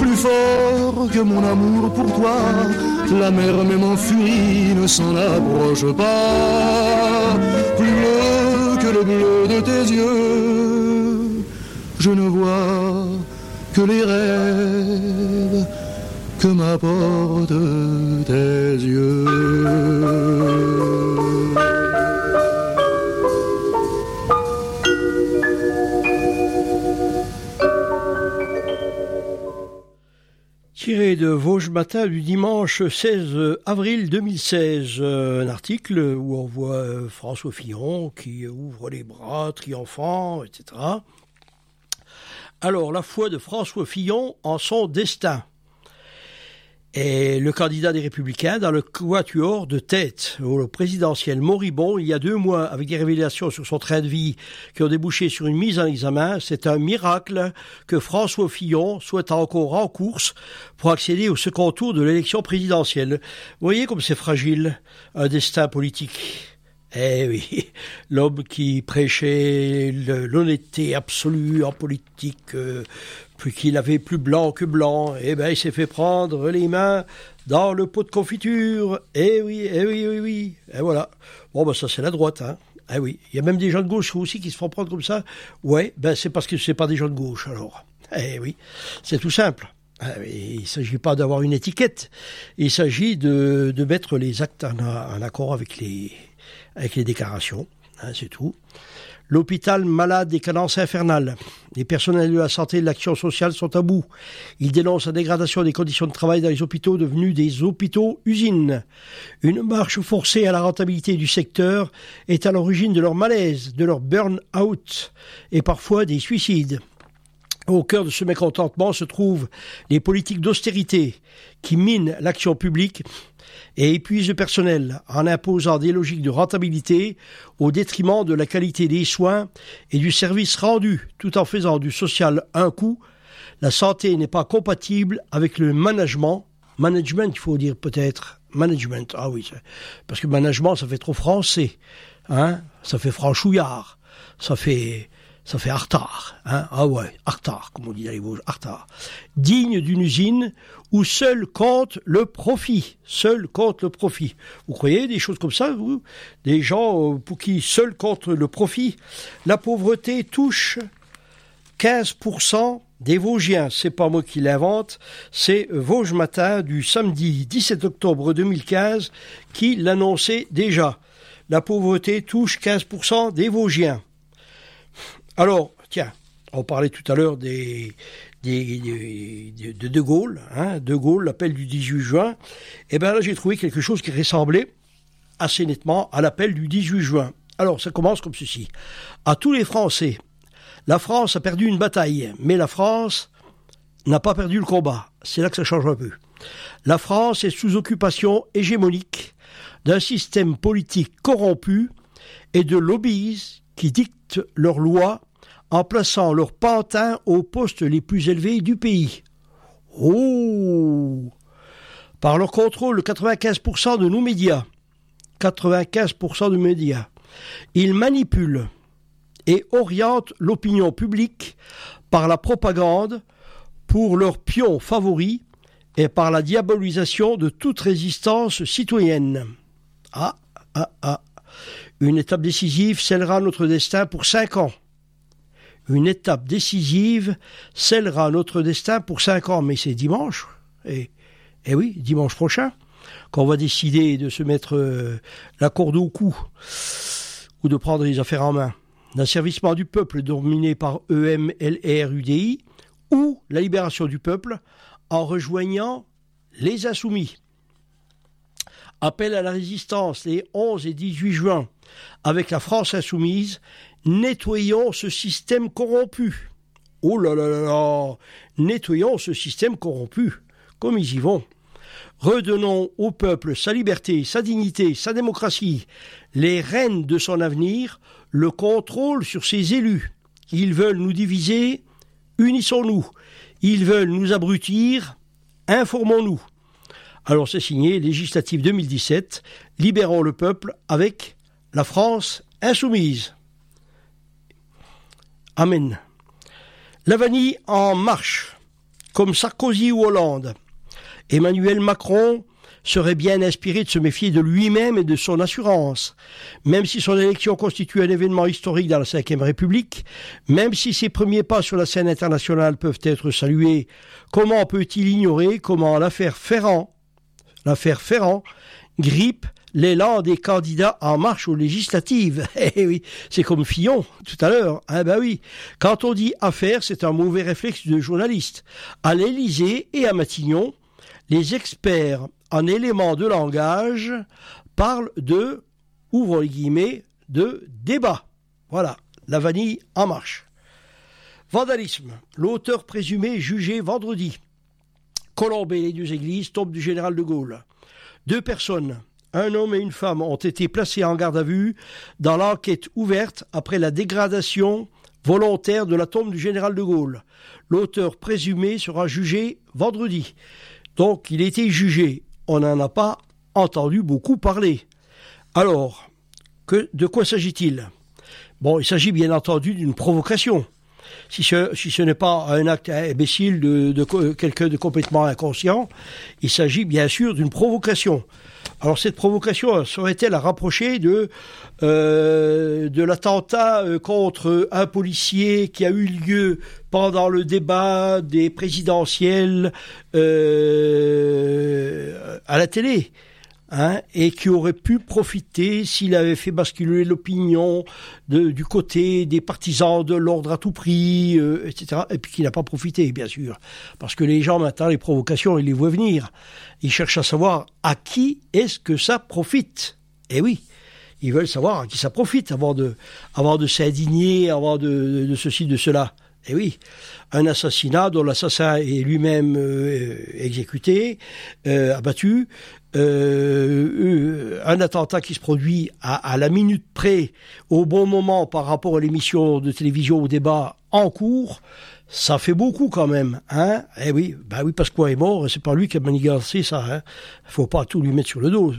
Plus fort que mon amour pour toi, la mer même en furie ne s'en approche pas. Plus bleu que le bleu de tes yeux, je ne vois que les rêves que m'apportent tes yeux. Tiré de Vosges Matin du dimanche 16 avril 2016, euh, un article où on voit euh, François Fillon qui ouvre les bras, triomphant, etc. Alors, la foi de François Fillon en son destin. Et le candidat des Républicains dans le quatuor de tête au présidentiel moribond il y a deux mois avec des révélations sur son train de vie qui ont débouché sur une mise en examen, c'est un miracle que François Fillon soit encore en course pour accéder au second tour de l'élection présidentielle. Vous voyez comme c'est fragile un destin politique. Eh oui, l'homme qui prêchait l'honnêteté absolue en politique, euh, puis qu'il avait plus blanc que blanc, eh ben il s'est fait prendre les mains dans le pot de confiture. Eh oui, eh oui, oui, oui. Et voilà. Bon, ben ça c'est la droite, hein. Eh oui, il y a même des gens de gauche aussi qui se font prendre comme ça. Ouais, ben c'est parce que c'est pas des gens de gauche alors. Eh oui, c'est tout simple. Il ne s'agit pas d'avoir une étiquette, il s'agit de, mettre les actes en accord avec les, avec les déclarations, hein, c'est tout. L'hôpital malade des cadences infernales. Les personnels de la santé et de l'action sociale sont à bout. Ils dénoncent la dégradation des conditions de travail dans les hôpitaux devenus des hôpitaux usines. Une marche forcée à la rentabilité du secteur est à l'origine de leur malaise, de leur burn-out et parfois des suicides. Au cœur de ce mécontentement se trouvent les politiques d'austérité qui minent l'action publique et épuisent le personnel en imposant des logiques de rentabilité au détriment de la qualité des soins et du service rendu, tout en faisant du social un coût. La santé n'est pas compatible avec le management. Management, il faut dire peut-être. Management, ah oui, parce que management, ça fait trop français. Hein ça fait franchouillard. Ça fait ça fait Artar, hein? Ah ouais, Artar, comme on dit dans les Vosges, Artar. Digne d'une usine où seul compte le profit, seul compte le profit. Vous croyez des choses comme ça, vous? Des gens euh, pour qui seul compte le profit? La pauvreté touche 15% des Vosgiens. C'est pas moi qui l'invente, c'est Vosges Matin du samedi 17 octobre 2015 qui l'annonçait déjà. La pauvreté touche 15% des Vosgiens. Alors, tiens, on parlait tout à l'heure de De Gaulle, hein, De Gaulle, l'appel du 18 juin. Et bien là, j'ai trouvé quelque chose qui ressemblait assez nettement à l'appel du 18 juin. Alors, ça commence comme ceci. À tous les Français, la France a perdu une bataille, mais la France n'a pas perdu le combat. C'est là que ça change un peu. La France est sous occupation hégémonique d'un système politique corrompu et de lobbies qui dictent leurs lois en plaçant leurs pantins aux postes les plus élevés du pays. Oh Par leur contrôle de 95% de nos médias. 95% de médias. Ils manipulent et orientent l'opinion publique par la propagande pour leurs pions favoris et par la diabolisation de toute résistance citoyenne. Ah, ah, ah. Une étape décisive scellera notre destin pour cinq ans. Une étape décisive scellera notre destin pour cinq ans. Mais c'est dimanche. Et, oui, dimanche prochain, qu'on va décider de se mettre euh, la corde au cou ou de prendre les affaires en main. L'asservissement du peuple dominé par EMLR-UDI ou la libération du peuple en rejoignant les insoumis. Appel à la résistance les 11 et 18 juin avec la France insoumise, nettoyons ce système corrompu. Oh là là là là, nettoyons ce système corrompu, comme ils y vont. Redonnons au peuple sa liberté, sa dignité, sa démocratie, les rênes de son avenir, le contrôle sur ses élus. Ils veulent nous diviser, unissons-nous. Ils veulent nous abrutir, informons-nous. Alors c'est signé législative 2017, libérons le peuple avec la France insoumise. Amen. La vanille en marche, comme Sarkozy ou Hollande. Emmanuel Macron serait bien inspiré de se méfier de lui-même et de son assurance. Même si son élection constitue un événement historique dans la Ve République, même si ses premiers pas sur la scène internationale peuvent être salués, comment peut-il ignorer comment l'affaire Ferrand, l'affaire Ferrand, grippe l'élan des candidats en marche aux législatives. Eh oui, c'est comme Fillon tout à l'heure. Ah ben oui. Quand on dit affaire, c'est un mauvais réflexe de journaliste. À l'Élysée et à Matignon, les experts en éléments de langage parlent de, ouvre les guillemets, de débat. Voilà, la vanille en marche. Vandalisme. L'auteur présumé jugé vendredi. Colombé les deux églises, tombe du général de Gaulle. Deux personnes, un homme et une femme, ont été placés en garde à vue dans l'enquête ouverte après la dégradation volontaire de la tombe du général de Gaulle. L'auteur présumé sera jugé vendredi. Donc il a été jugé. On n'en a pas entendu beaucoup parler. Alors, que, de quoi s'agit-il? Bon, il s'agit bien entendu d'une provocation. Si ce, n'est pas un acte imbécile de, de quelqu'un de complètement inconscient, il s'agit bien sûr d'une provocation. Alors cette provocation serait-elle à rapprocher de euh, de l'attentat euh, contre un policier qui a eu lieu pendant le débat des présidentielles euh, à la télé? Hein, et qui aurait pu profiter s'il avait fait basculer l'opinion du côté des partisans de l'ordre à tout prix, euh, etc. Et puis qui n'a pas profité, bien sûr, parce que les gens maintenant les provocations, ils les voient venir. Ils cherchent à savoir à qui est-ce que ça profite. Eh oui, ils veulent savoir à qui ça profite avant de, s'indigner, avant de, de ceci, de cela. Eh oui, un assassinat dont l'assassin est lui-même euh, exécuté, euh, abattu, euh, un attentat qui se produit à, la minute près, au bon moment par rapport à l'émission de télévision au débat en cours, ça fait beaucoup quand même, hein Eh oui, bah oui, quoi est mort, c'est pas lui qui a manigancé ça, hein Faut pas tout lui mettre sur le dos.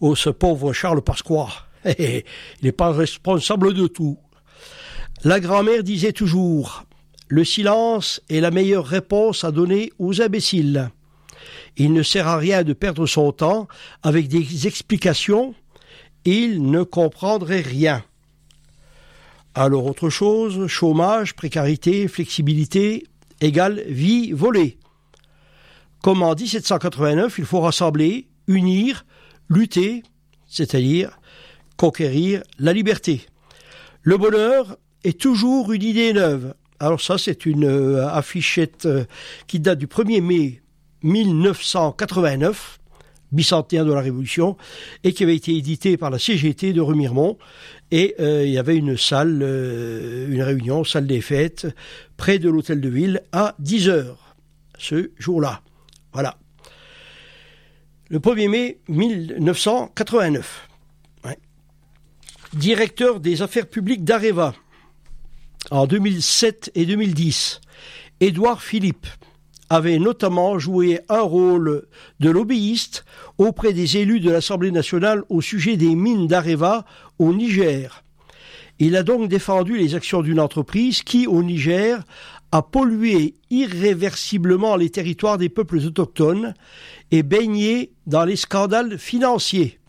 Oh, ce pauvre Charles Pasqua, il n'est pas responsable de tout. La grand-mère disait toujours, le silence est la meilleure réponse à donner aux imbéciles. Il ne sert à rien de perdre son temps avec des explications. Il ne comprendrait rien. Alors autre chose, chômage, précarité, flexibilité égale vie volée. Comme en 1789, il faut rassembler, unir, lutter, c'est-à-dire conquérir la liberté. Le bonheur est toujours une idée neuve. Alors ça, c'est une euh, affichette euh, qui date du 1er mai 1989, bicentenaire de la Révolution, et qui avait été édité par la CGT de Remiremont. Et euh, il y avait une salle, une réunion, salle des fêtes, près de l'hôtel de ville, à 10 heures, ce jour-là. Voilà. Le 1er mai 1989. Directeur des affaires publiques d'Areva en 2007 et 2010. Édouard Philippe avait notamment joué un rôle de lobbyiste auprès des élus de l'Assemblée nationale au sujet des mines d'Areva au Niger. Il a donc défendu les actions d'une entreprise qui, au Niger, a pollué irréversiblement les territoires des peuples autochtones et baigné dans les scandales financiers.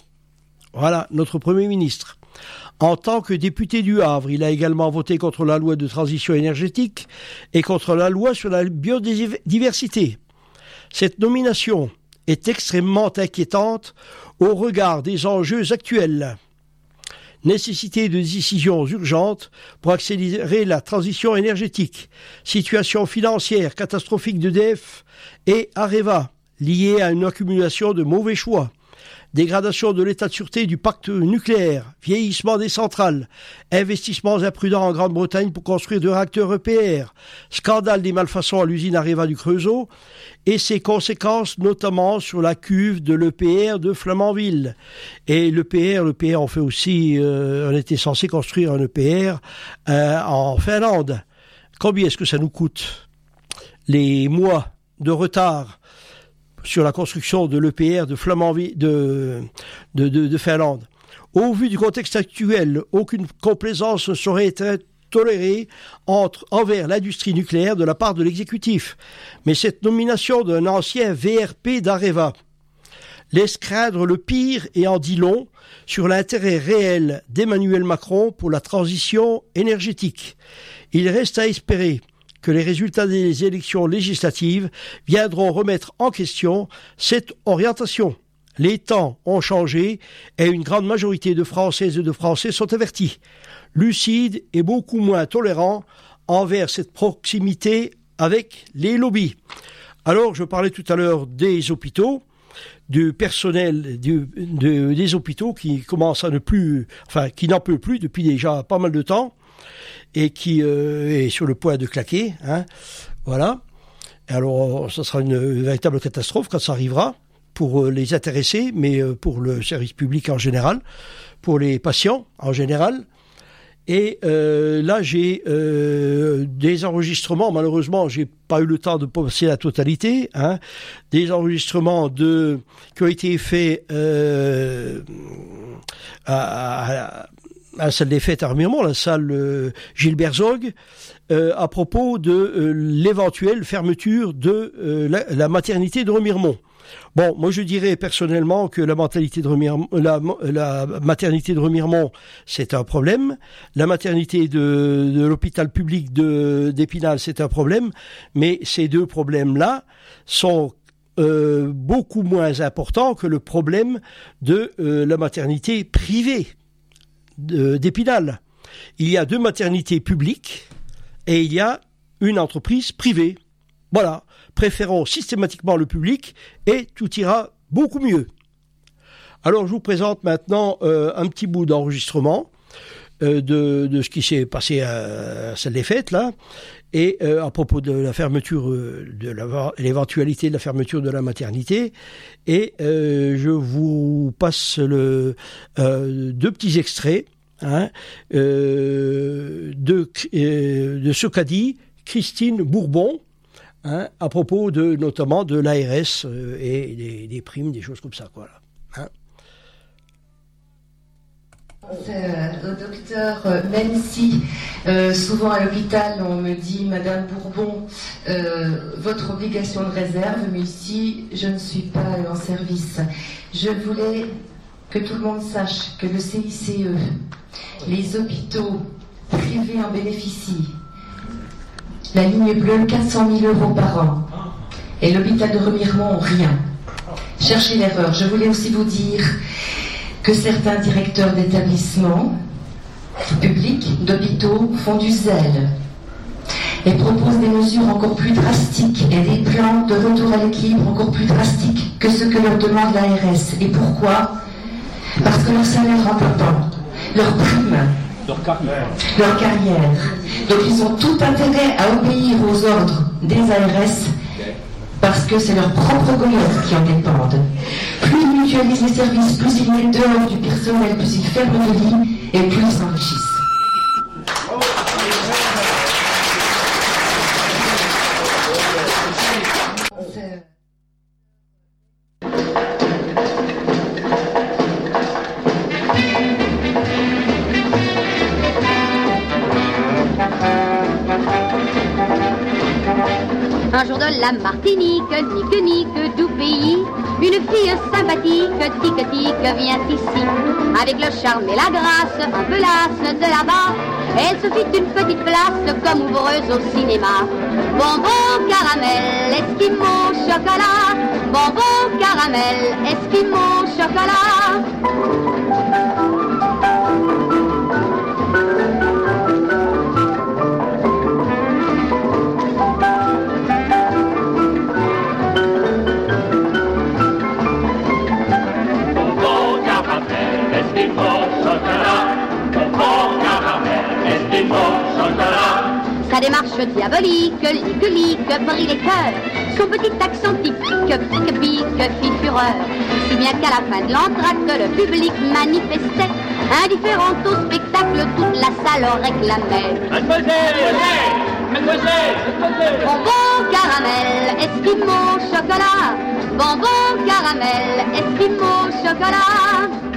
Voilà notre Premier ministre. En tant que député du Havre, il a également voté contre la loi de transition énergétique et contre la loi sur la biodiversité. Cette nomination est extrêmement inquiétante au regard des enjeux actuels. Nécessité de décisions urgentes pour accélérer la transition énergétique, situation financière catastrophique d'EDF et Areva, liée à une accumulation de mauvais choix, dégradation de l'état de sûreté du pacte nucléaire, vieillissement des centrales, investissements imprudents en Grande-Bretagne pour construire deux réacteurs EPR, scandale des malfaçons à l'usine Areva du Creusot. Et ses conséquences notamment sur la cuve de l'EPR de Flamanville. Et l'EPR, l'EPR on fait aussi, euh, on était censé construire un EPR euh, en Finlande. Combien est-ce que ça nous coûte? Les mois de retard sur la construction de l'EPR de Finlande. Au vu du contexte actuel, aucune complaisance ne saurait être tolérée envers l'industrie nucléaire de la part de l'exécutif. Mais cette nomination d'un ancien VRP d'Areva laisse craindre le pire et en dit long sur l'intérêt réel d'Emmanuel Macron pour la transition énergétique. Il reste à espérer que les résultats des élections législatives viendront remettre en question cette orientation. Les temps ont changé et une grande majorité de Françaises et de Français sont avertis, lucides et beaucoup moins tolérants envers cette proximité avec les lobbies. Alors, je parlais tout à l'heure des hôpitaux, du personnel des hôpitaux qui commence à ne plus, enfin, qui n'en peut plus depuis déjà pas mal de temps et qui euh, est sur le point de claquer. Hein. Voilà. Alors, ça sera une véritable catastrophe quand ça arrivera pour euh, les intéressés, mais euh, pour le service public en général, pour les patients en général. Et là, j'ai des enregistrements. Malheureusement, j'ai pas eu le temps de passer la totalité. Hein, des enregistrements de qui ont été faits à, la salle des fêtes à Remiremont, la salle euh, Gilbert Zog, euh, à propos de euh, l'éventuelle fermeture de la, maternité de Remiremont. Bon, moi je dirais personnellement que la, maternité de Remiremont, la, maternité de Remiremont, c'est un problème. La maternité de, de l'hôpital public d'Épinal, c'est un problème. Mais ces deux problèmes-là sont beaucoup moins importants que le problème de la maternité privée d'Épinal. Il y a deux maternités publiques et il y a une entreprise privée. Voilà, préférons systématiquement le public et tout ira beaucoup mieux. Alors je vous présente maintenant euh, un petit bout d'enregistrement euh, de, ce qui s'est passé à, celle des fêtes là, et euh, à propos de la fermeture, de l'éventualité de la fermeture de la maternité. Et je vous passe deux petits extraits hein, de, de ce qu'a dit Christine Bourbon. Hein, à propos de notamment de l'ARS et des, primes, des choses comme ça. Quoi. Euh, au docteur, euh, même si euh, souvent à l'hôpital on me dit Madame Bourbon, votre obligation de réserve, mais ici je ne suis pas en service. Je voulais que tout le monde sache que le CICE, les hôpitaux privés en bénéficient. La ligne bleue, 400 000 euros par an. Et l'hôpital de Remiremont, rien. Cherchez l'erreur. Je voulais aussi vous dire que certains directeurs d'établissements publics, d'hôpitaux, font du zèle et proposent des mesures encore plus drastiques et des plans de retour à l'équilibre encore plus drastiques que ce que leur demande l'ARS. Et pourquoi? Parce que leur salaire rentre pas, leur prime, leur carrière. leur carrière. Donc ils ont tout intérêt à obéir aux ordres des ARS parce que c'est leur propre gouvernance qui en dépendent. Plus ils mutualisent les services, plus ils mettent dehors du personnel, plus ils ferment de lits et plus ils s'enrichissent. La Martinique, nique nique, doux pays. Une fille sympathique, tic tic, vient ici. Avec le charme et la grâce, un peu lasse de là-bas. Elle se fit une petite place comme ouvreuse au cinéma. Bonbon, caramel, esquimau, chocolat. Bonbon, caramel, esquimau, chocolat. Sa démarche diabolique, lique, lique, brille les cœurs. Son petit accent typique, pique, pique, fit fureur. Si bien qu'à la fin de l'entracte, le public manifestait. Indifférent au spectacle, toute la salle réclamait. Mademoiselle, mademoiselle, mademoiselle. Bonbon, caramel, esquimau, chocolat. Bonbon, caramel, esquimau, chocolat.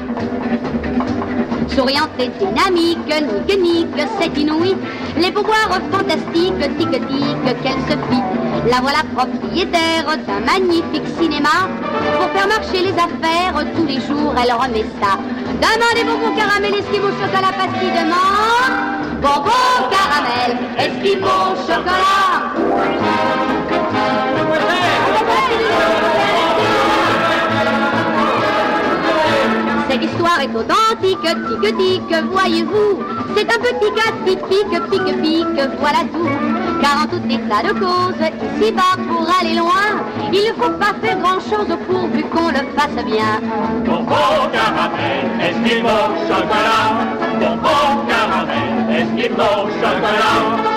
Souriante et dynamique, nique nique, c'est inouï. Les pouvoirs fantastiques, tic tic, qu'elle se fit. La voilà propriétaire d'un magnifique cinéma. Pour faire marcher les affaires, tous les jours elle remet ça. Demandez bonbon caramel, esquimau, chocolat, pastille de menthe. Bonbon caramel, esquimau, chocolat. Cette histoire est authentique, tic tic, voyez-vous. C'est un petit cas typique, pique pique, voilà tout. Car en tout état de cause, ici-bas pour aller loin, il ne faut pas faire grand-chose pourvu qu'on le fasse bien. Bonbon caramel, esquimau, chocolat. Bonbon caramel, esquimau, chocolat.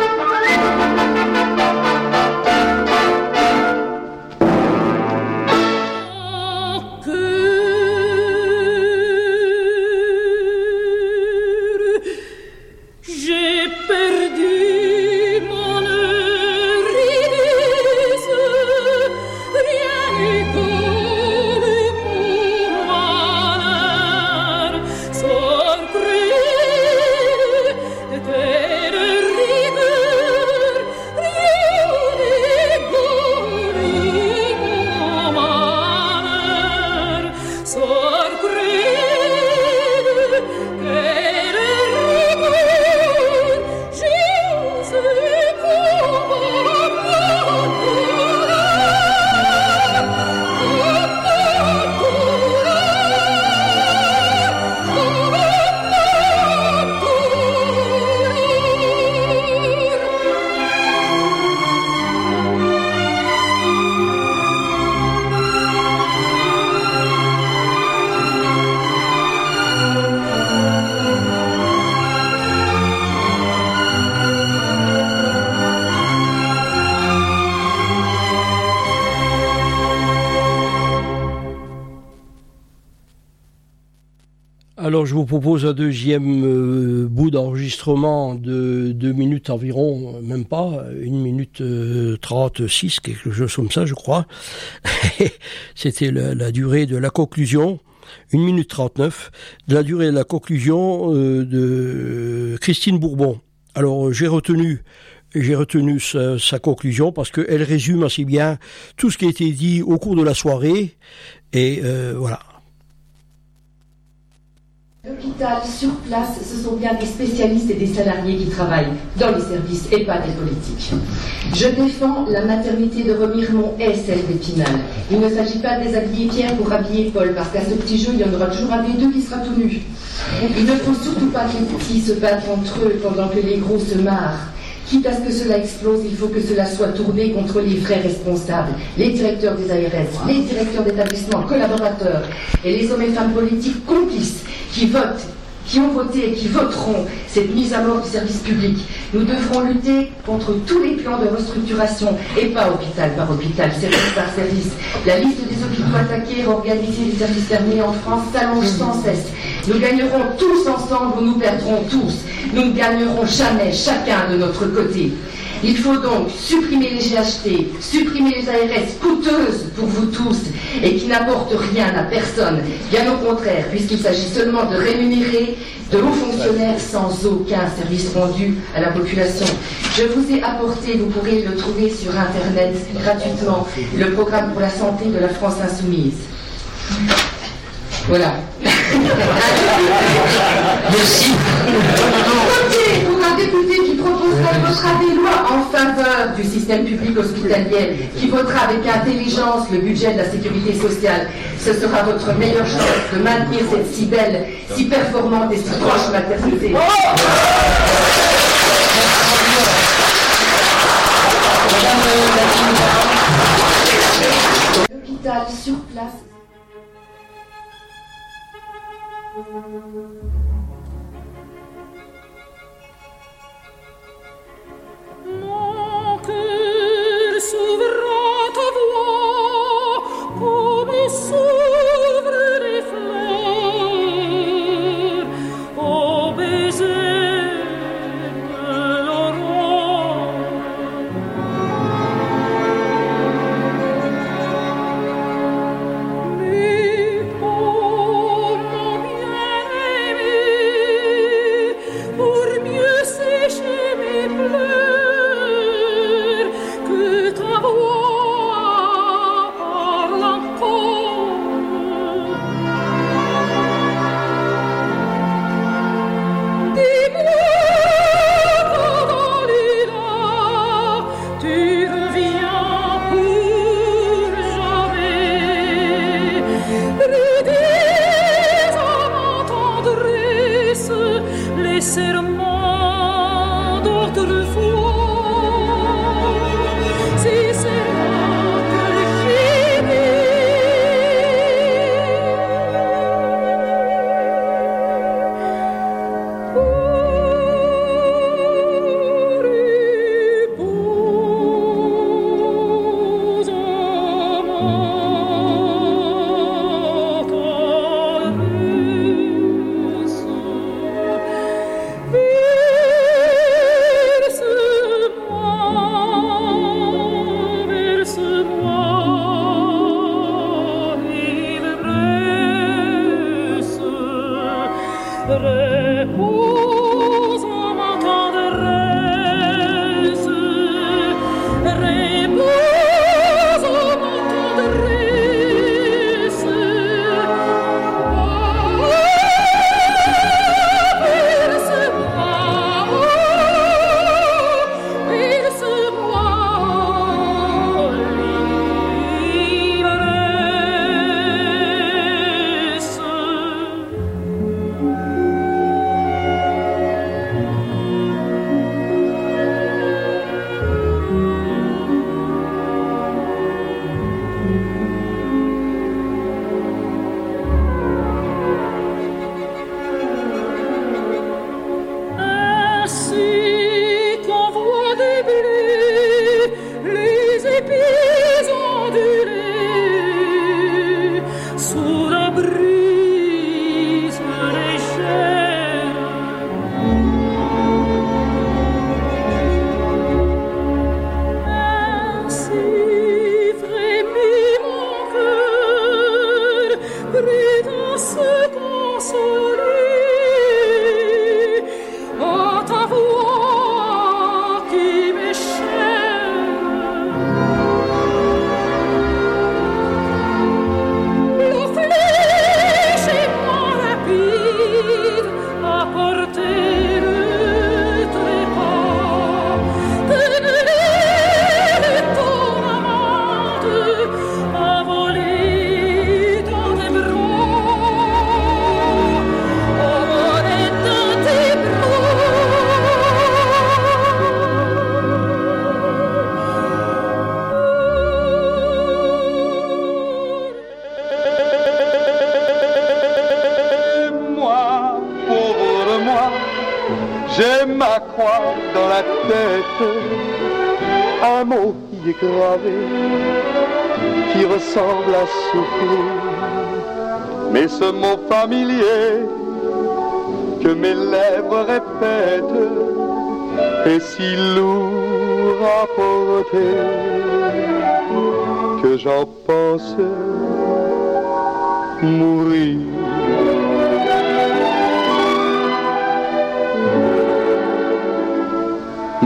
Alors je vous propose un deuxième euh, bout d'enregistrement de deux minutes environ, même pas, une minute euh, 36, quelque chose comme ça je crois. C'était la, durée de la conclusion, une minute 39, de la durée de la conclusion euh, de Christine Bourbon. Alors j'ai retenu j'ai retenu sa, conclusion parce qu'elle résume assez bien tout ce qui a été dit au cours de la soirée et euh, voilà. L'hôpital, sur place, ce sont bien des spécialistes et des salariés qui travaillent dans les services et pas des politiques. Je défends la maternité de Remiremont et celle d'Épinal. Il ne s'agit pas de déshabiller Pierre pour habiller Paul, parce qu'à ce petit jeu, il y en aura toujours un des deux qui sera tout nu. Il ne faut surtout pas que les petits se battent entre eux pendant que les gros se marrent. Quitte à ce que cela explose, il faut que cela soit tourné contre les vrais responsables, les directeurs des ARS, les directeurs d'établissements, collaborateurs et les hommes et femmes politiques complices qui votent, qui ont voté et qui voteront cette mise à mort du service public. Nous devrons lutter contre tous les plans de restructuration et pas hôpital par hôpital, service par service. La liste des hôpitaux attaqués, organisés, des services fermés en France s'allonge sans cesse. Nous gagnerons tous ensemble ou nous perdrons tous. Nous ne gagnerons jamais chacun de notre côté. Il faut donc supprimer les GHT, supprimer les ARS coûteuses pour vous tous et qui n'apportent rien à personne. Bien au contraire, puisqu'il s'agit seulement de rémunérer de hauts fonctionnaires sans aucun service rendu à la population. Je vous ai apporté, vous pourrez le trouver sur Internet gratuitement, le programme pour la santé de la France insoumise. Voilà. Merci. Pour un député qui proposerait, votera des lois en faveur du système public hospitalier, qui votera avec intelligence le budget de la sécurité sociale. Ce sera votre meilleure chance de maintenir cette si belle, si performante et si proche maternité. L'hôpital sur place. Gravé qui ressemble à souffrir, mais ce mot familier que mes lèvres répètent est si lourd rapporter que j'en pense mourir.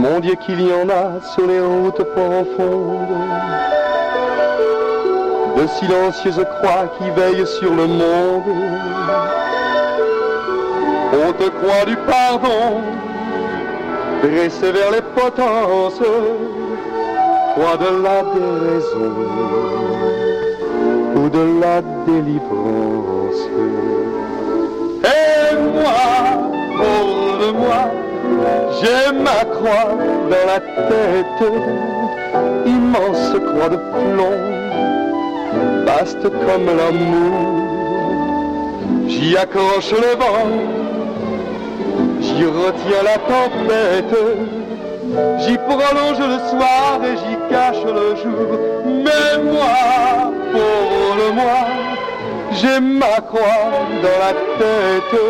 Mon Dieu qu'il y en a sur les routes profondes, de silencieuses croix qui veillent sur le monde. Haute croix du pardon, dressée vers les potences, croix de la déraison ou de la délivrance. J'ai ma croix dans la tête, immense croix de plomb, vaste comme l'amour. J'y accroche le vent, j'y retiens la tempête, j'y prolonge le soir et j'y cache le jour. Mais moi, pauvre moi, j'ai ma croix dans la tête,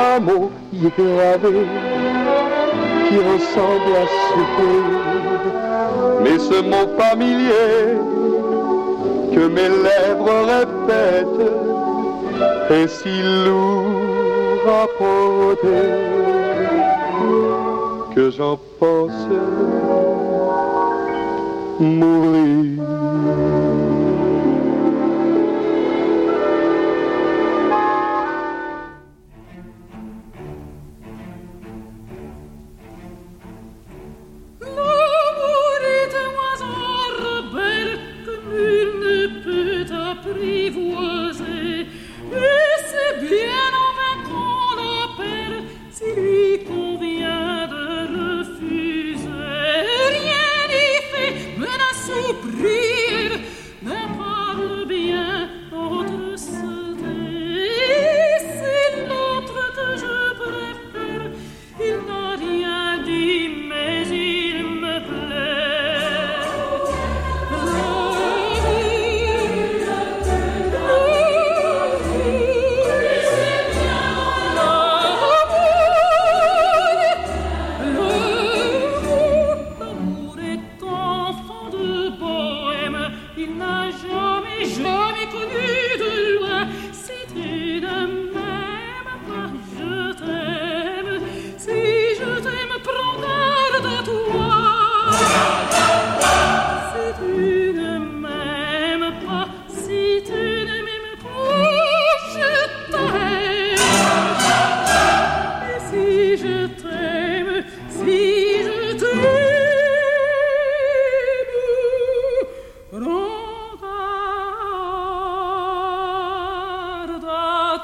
un mot y est gravé qui ressemble à souffrir. Mais ce mot familier que mes lèvres répètent est si lourd à porter que j'en pense mourir.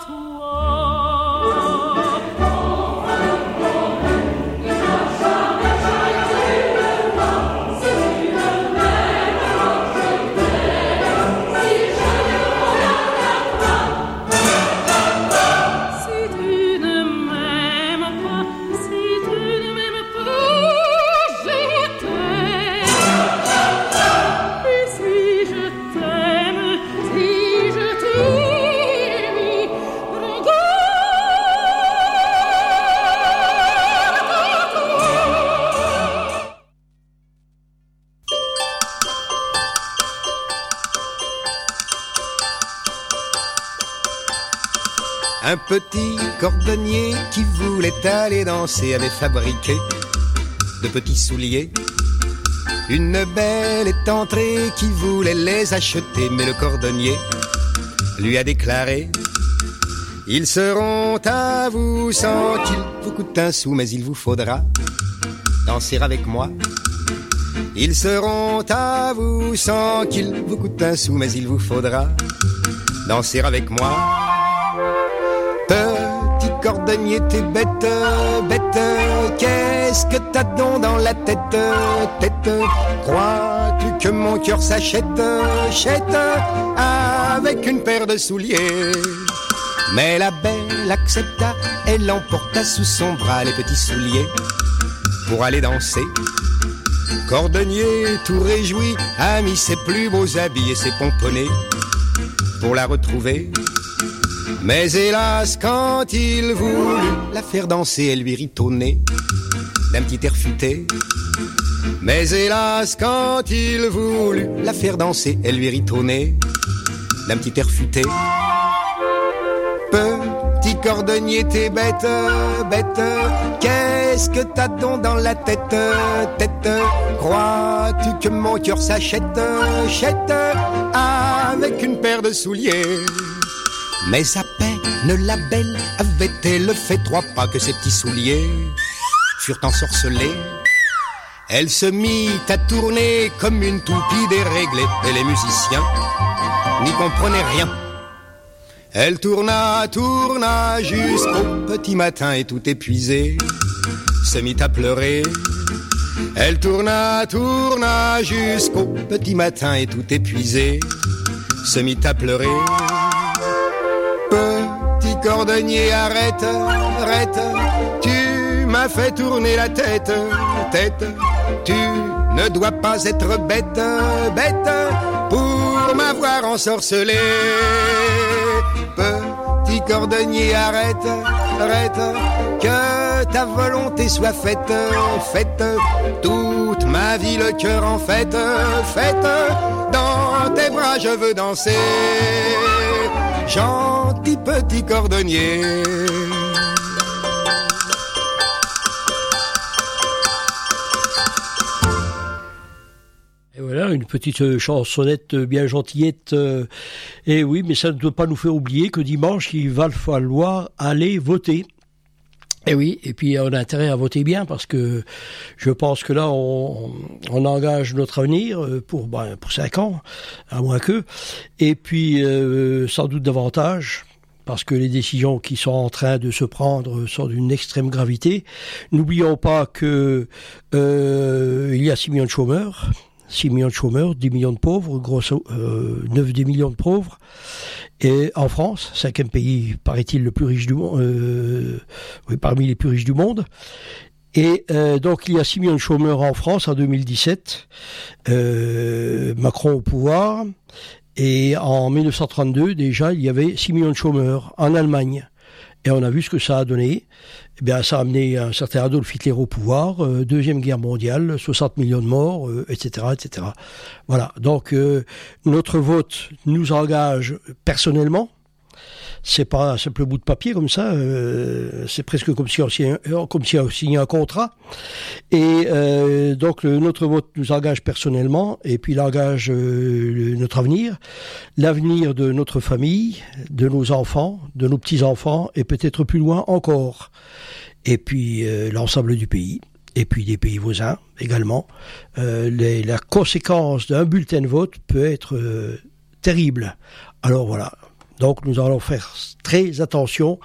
À cordonnier qui voulait aller danser avait fabriqué de petits souliers. Une belle est entrée qui voulait les acheter, mais le cordonnier lui a déclaré Ils seront à vous sans qu'ils vous coûtent un sou, mais il vous faudra danser avec moi. Ils seront à vous sans qu'ils vous coûtent un sou, mais il vous faudra danser avec moi. Cordonnier, t'es bête, bête, qu'est-ce que t'as donc dans la tête, tête? Crois-tu que mon cœur s'achète, chète, avec une paire de souliers? Mais la belle accepta, elle emporta sous son bras les petits souliers pour aller danser. Cordonnier, tout réjoui, a mis ses plus beaux habits et ses pomponnets pour la retrouver. Mais hélas, quand il voulut la faire danser, elle lui rit au nez d'un petit air futé. Mais hélas, quand il voulut la faire danser, elle lui rit au nez d'un petit air futé. Petit cordonnier, t'es bête, bête. Qu'est-ce que t'as donc dans la tête, tête? Crois-tu que mon cœur s'achète, chète avec une paire de souliers? Mais à peine la belle avait-elle fait trois pas que ses petits souliers furent ensorcelés. Elle se mit à tourner comme une toupie déréglée et les musiciens n'y comprenaient rien. Elle tourna, tourna jusqu'au petit matin et tout épuisé se mit à pleurer. Elle tourna, tourna jusqu'au petit matin et tout épuisé se mit à pleurer. Cordonnier, arrête, arrête, tu m'as fait tourner la tête, tête, tu ne dois pas être bête, bête, pour m'avoir ensorcelé. Petit cordonnier, arrête, arrête, que ta volonté soit faite, faite, toute ma vie le cœur en fête, fête, dans tes bras je veux danser, gentil petit cordonnier. Et voilà, une petite euh, chansonnette euh, bien gentillette. euh, et oui, mais ça ne doit pas nous faire oublier que dimanche, il va falloir aller voter. Et oui, et puis on a intérêt à voter bien parce que je pense que là on, on engage notre avenir euh, pour ben, pour cinq ans, à moins que, et puis euh, sans doute davantage parce que les décisions qui sont en train de se prendre sont d'une extrême gravité. N'oublions pas que euh, il y a 6 millions de chômeurs, 6 millions de chômeurs, 10 millions de pauvres, grosso euh, 9 des millions de pauvres. Et en France, cinquième pays, paraît-il, le plus riche du monde, euh, parmi les plus riches du monde. Et euh, donc il y a 6 millions de chômeurs en France en 2017, euh, Macron au pouvoir, et en 1932 déjà il y avait 6 millions de chômeurs en Allemagne. Et on a vu ce que ça a donné. Eh bien, ça a amené un certain Adolf Hitler au pouvoir, euh, deuxième guerre mondiale, 60 millions de morts, euh, etc., etc. Voilà. Donc euh, notre vote nous engage personnellement. C'est pas un simple bout de papier comme ça. euh, c'est presque comme si on signait, comme si on signait un contrat. Et euh, donc notre vote nous engage personnellement, et puis il engage euh, notre avenir, l'avenir de notre famille, de nos enfants, de nos petits enfants, et peut-être plus loin encore. Et puis euh, l'ensemble du pays et puis des pays voisins également. Euh, la conséquence d'un bulletin de vote peut être euh, terrible. Alors voilà. Donc nous allons faire très attention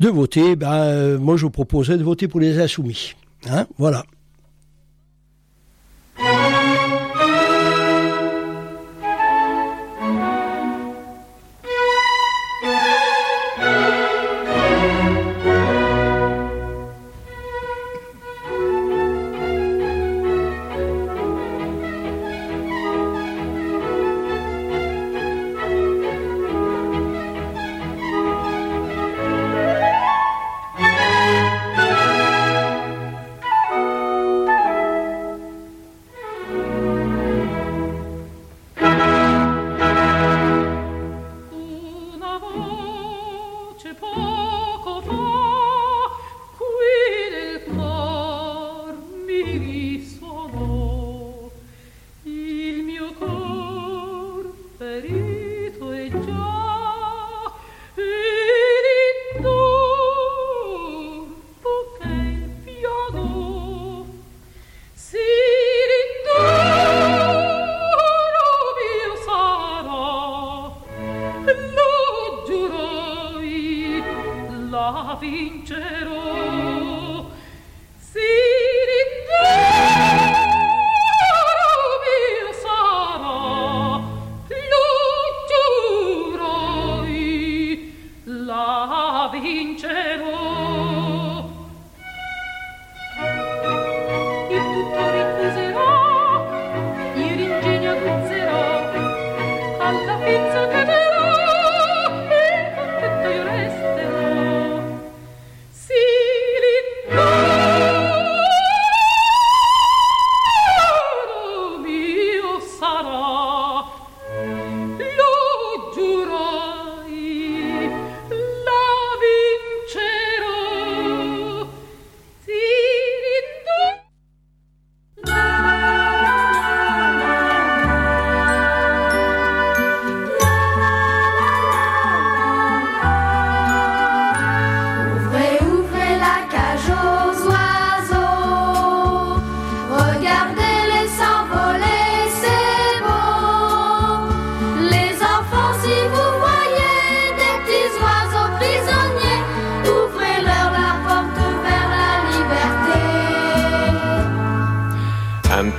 de voter. Ben, euh, moi je vous proposais de voter pour les insoumis. Hein voilà.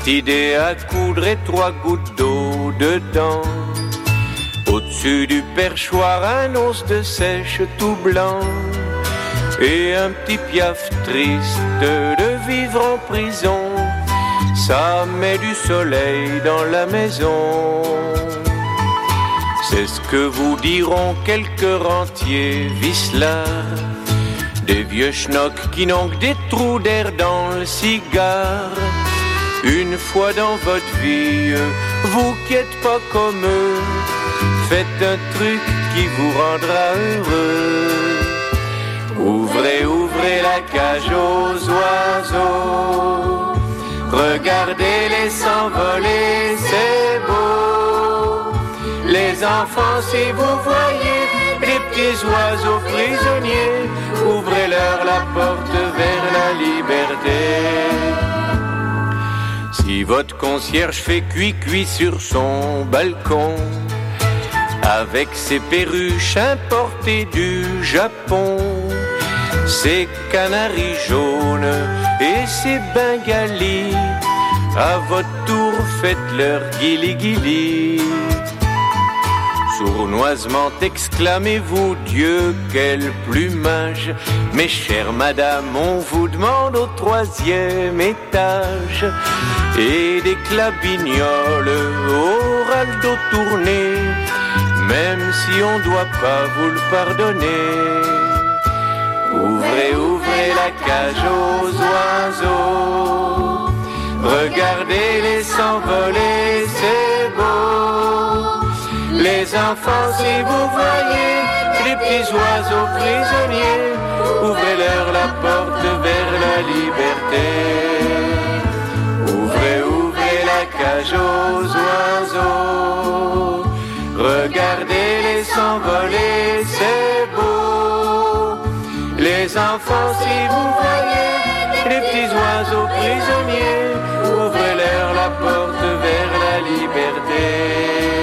Idée à coudre trois gouttes d'eau dedans. Au-dessus du perchoir, un os de sèche tout blanc. Et un petit piaf triste de vivre en prison. Ça met du soleil dans la maison. C'est ce que vous diront quelques rentiers vicelards. Des vieux schnocks qui n'ont que des trous d'air dans le cigare. Une fois dans votre vie, vous qui êtes pas comme eux, faites un truc qui vous rendra heureux. Ouvrez, ouvrez la cage aux oiseaux. Regardez-les s'envoler, c'est beau. Les enfants, si vous voyez des petits oiseaux prisonniers, ouvrez-leur la porte vers la liberté. Si votre concierge fait cuit-cuit sur son balcon, avec ses perruches importées du Japon, ses canaris jaunes et ses bengalis, à votre tour faites-leur guili-guili. Sournoisement exclamez-vous Dieu, quel plumage. Mes chères madames, on vous demande au troisième étage. Et des clabignoles au raldo tourné Même si on doit pas vous le pardonner. Ouvrez, ouvrez la cage aux oiseaux. Regardez-les s'envoler, c'est beau les enfants, si vous voyez les petits oiseaux prisonniers, ouvrez-leur la porte vers la liberté. Ouvrez, ouvrez la cage aux oiseaux. Regardez-les s'envoler, c'est beau. Les enfants, si vous voyez les petits oiseaux prisonniers, ouvrez-leur la porte vers la liberté.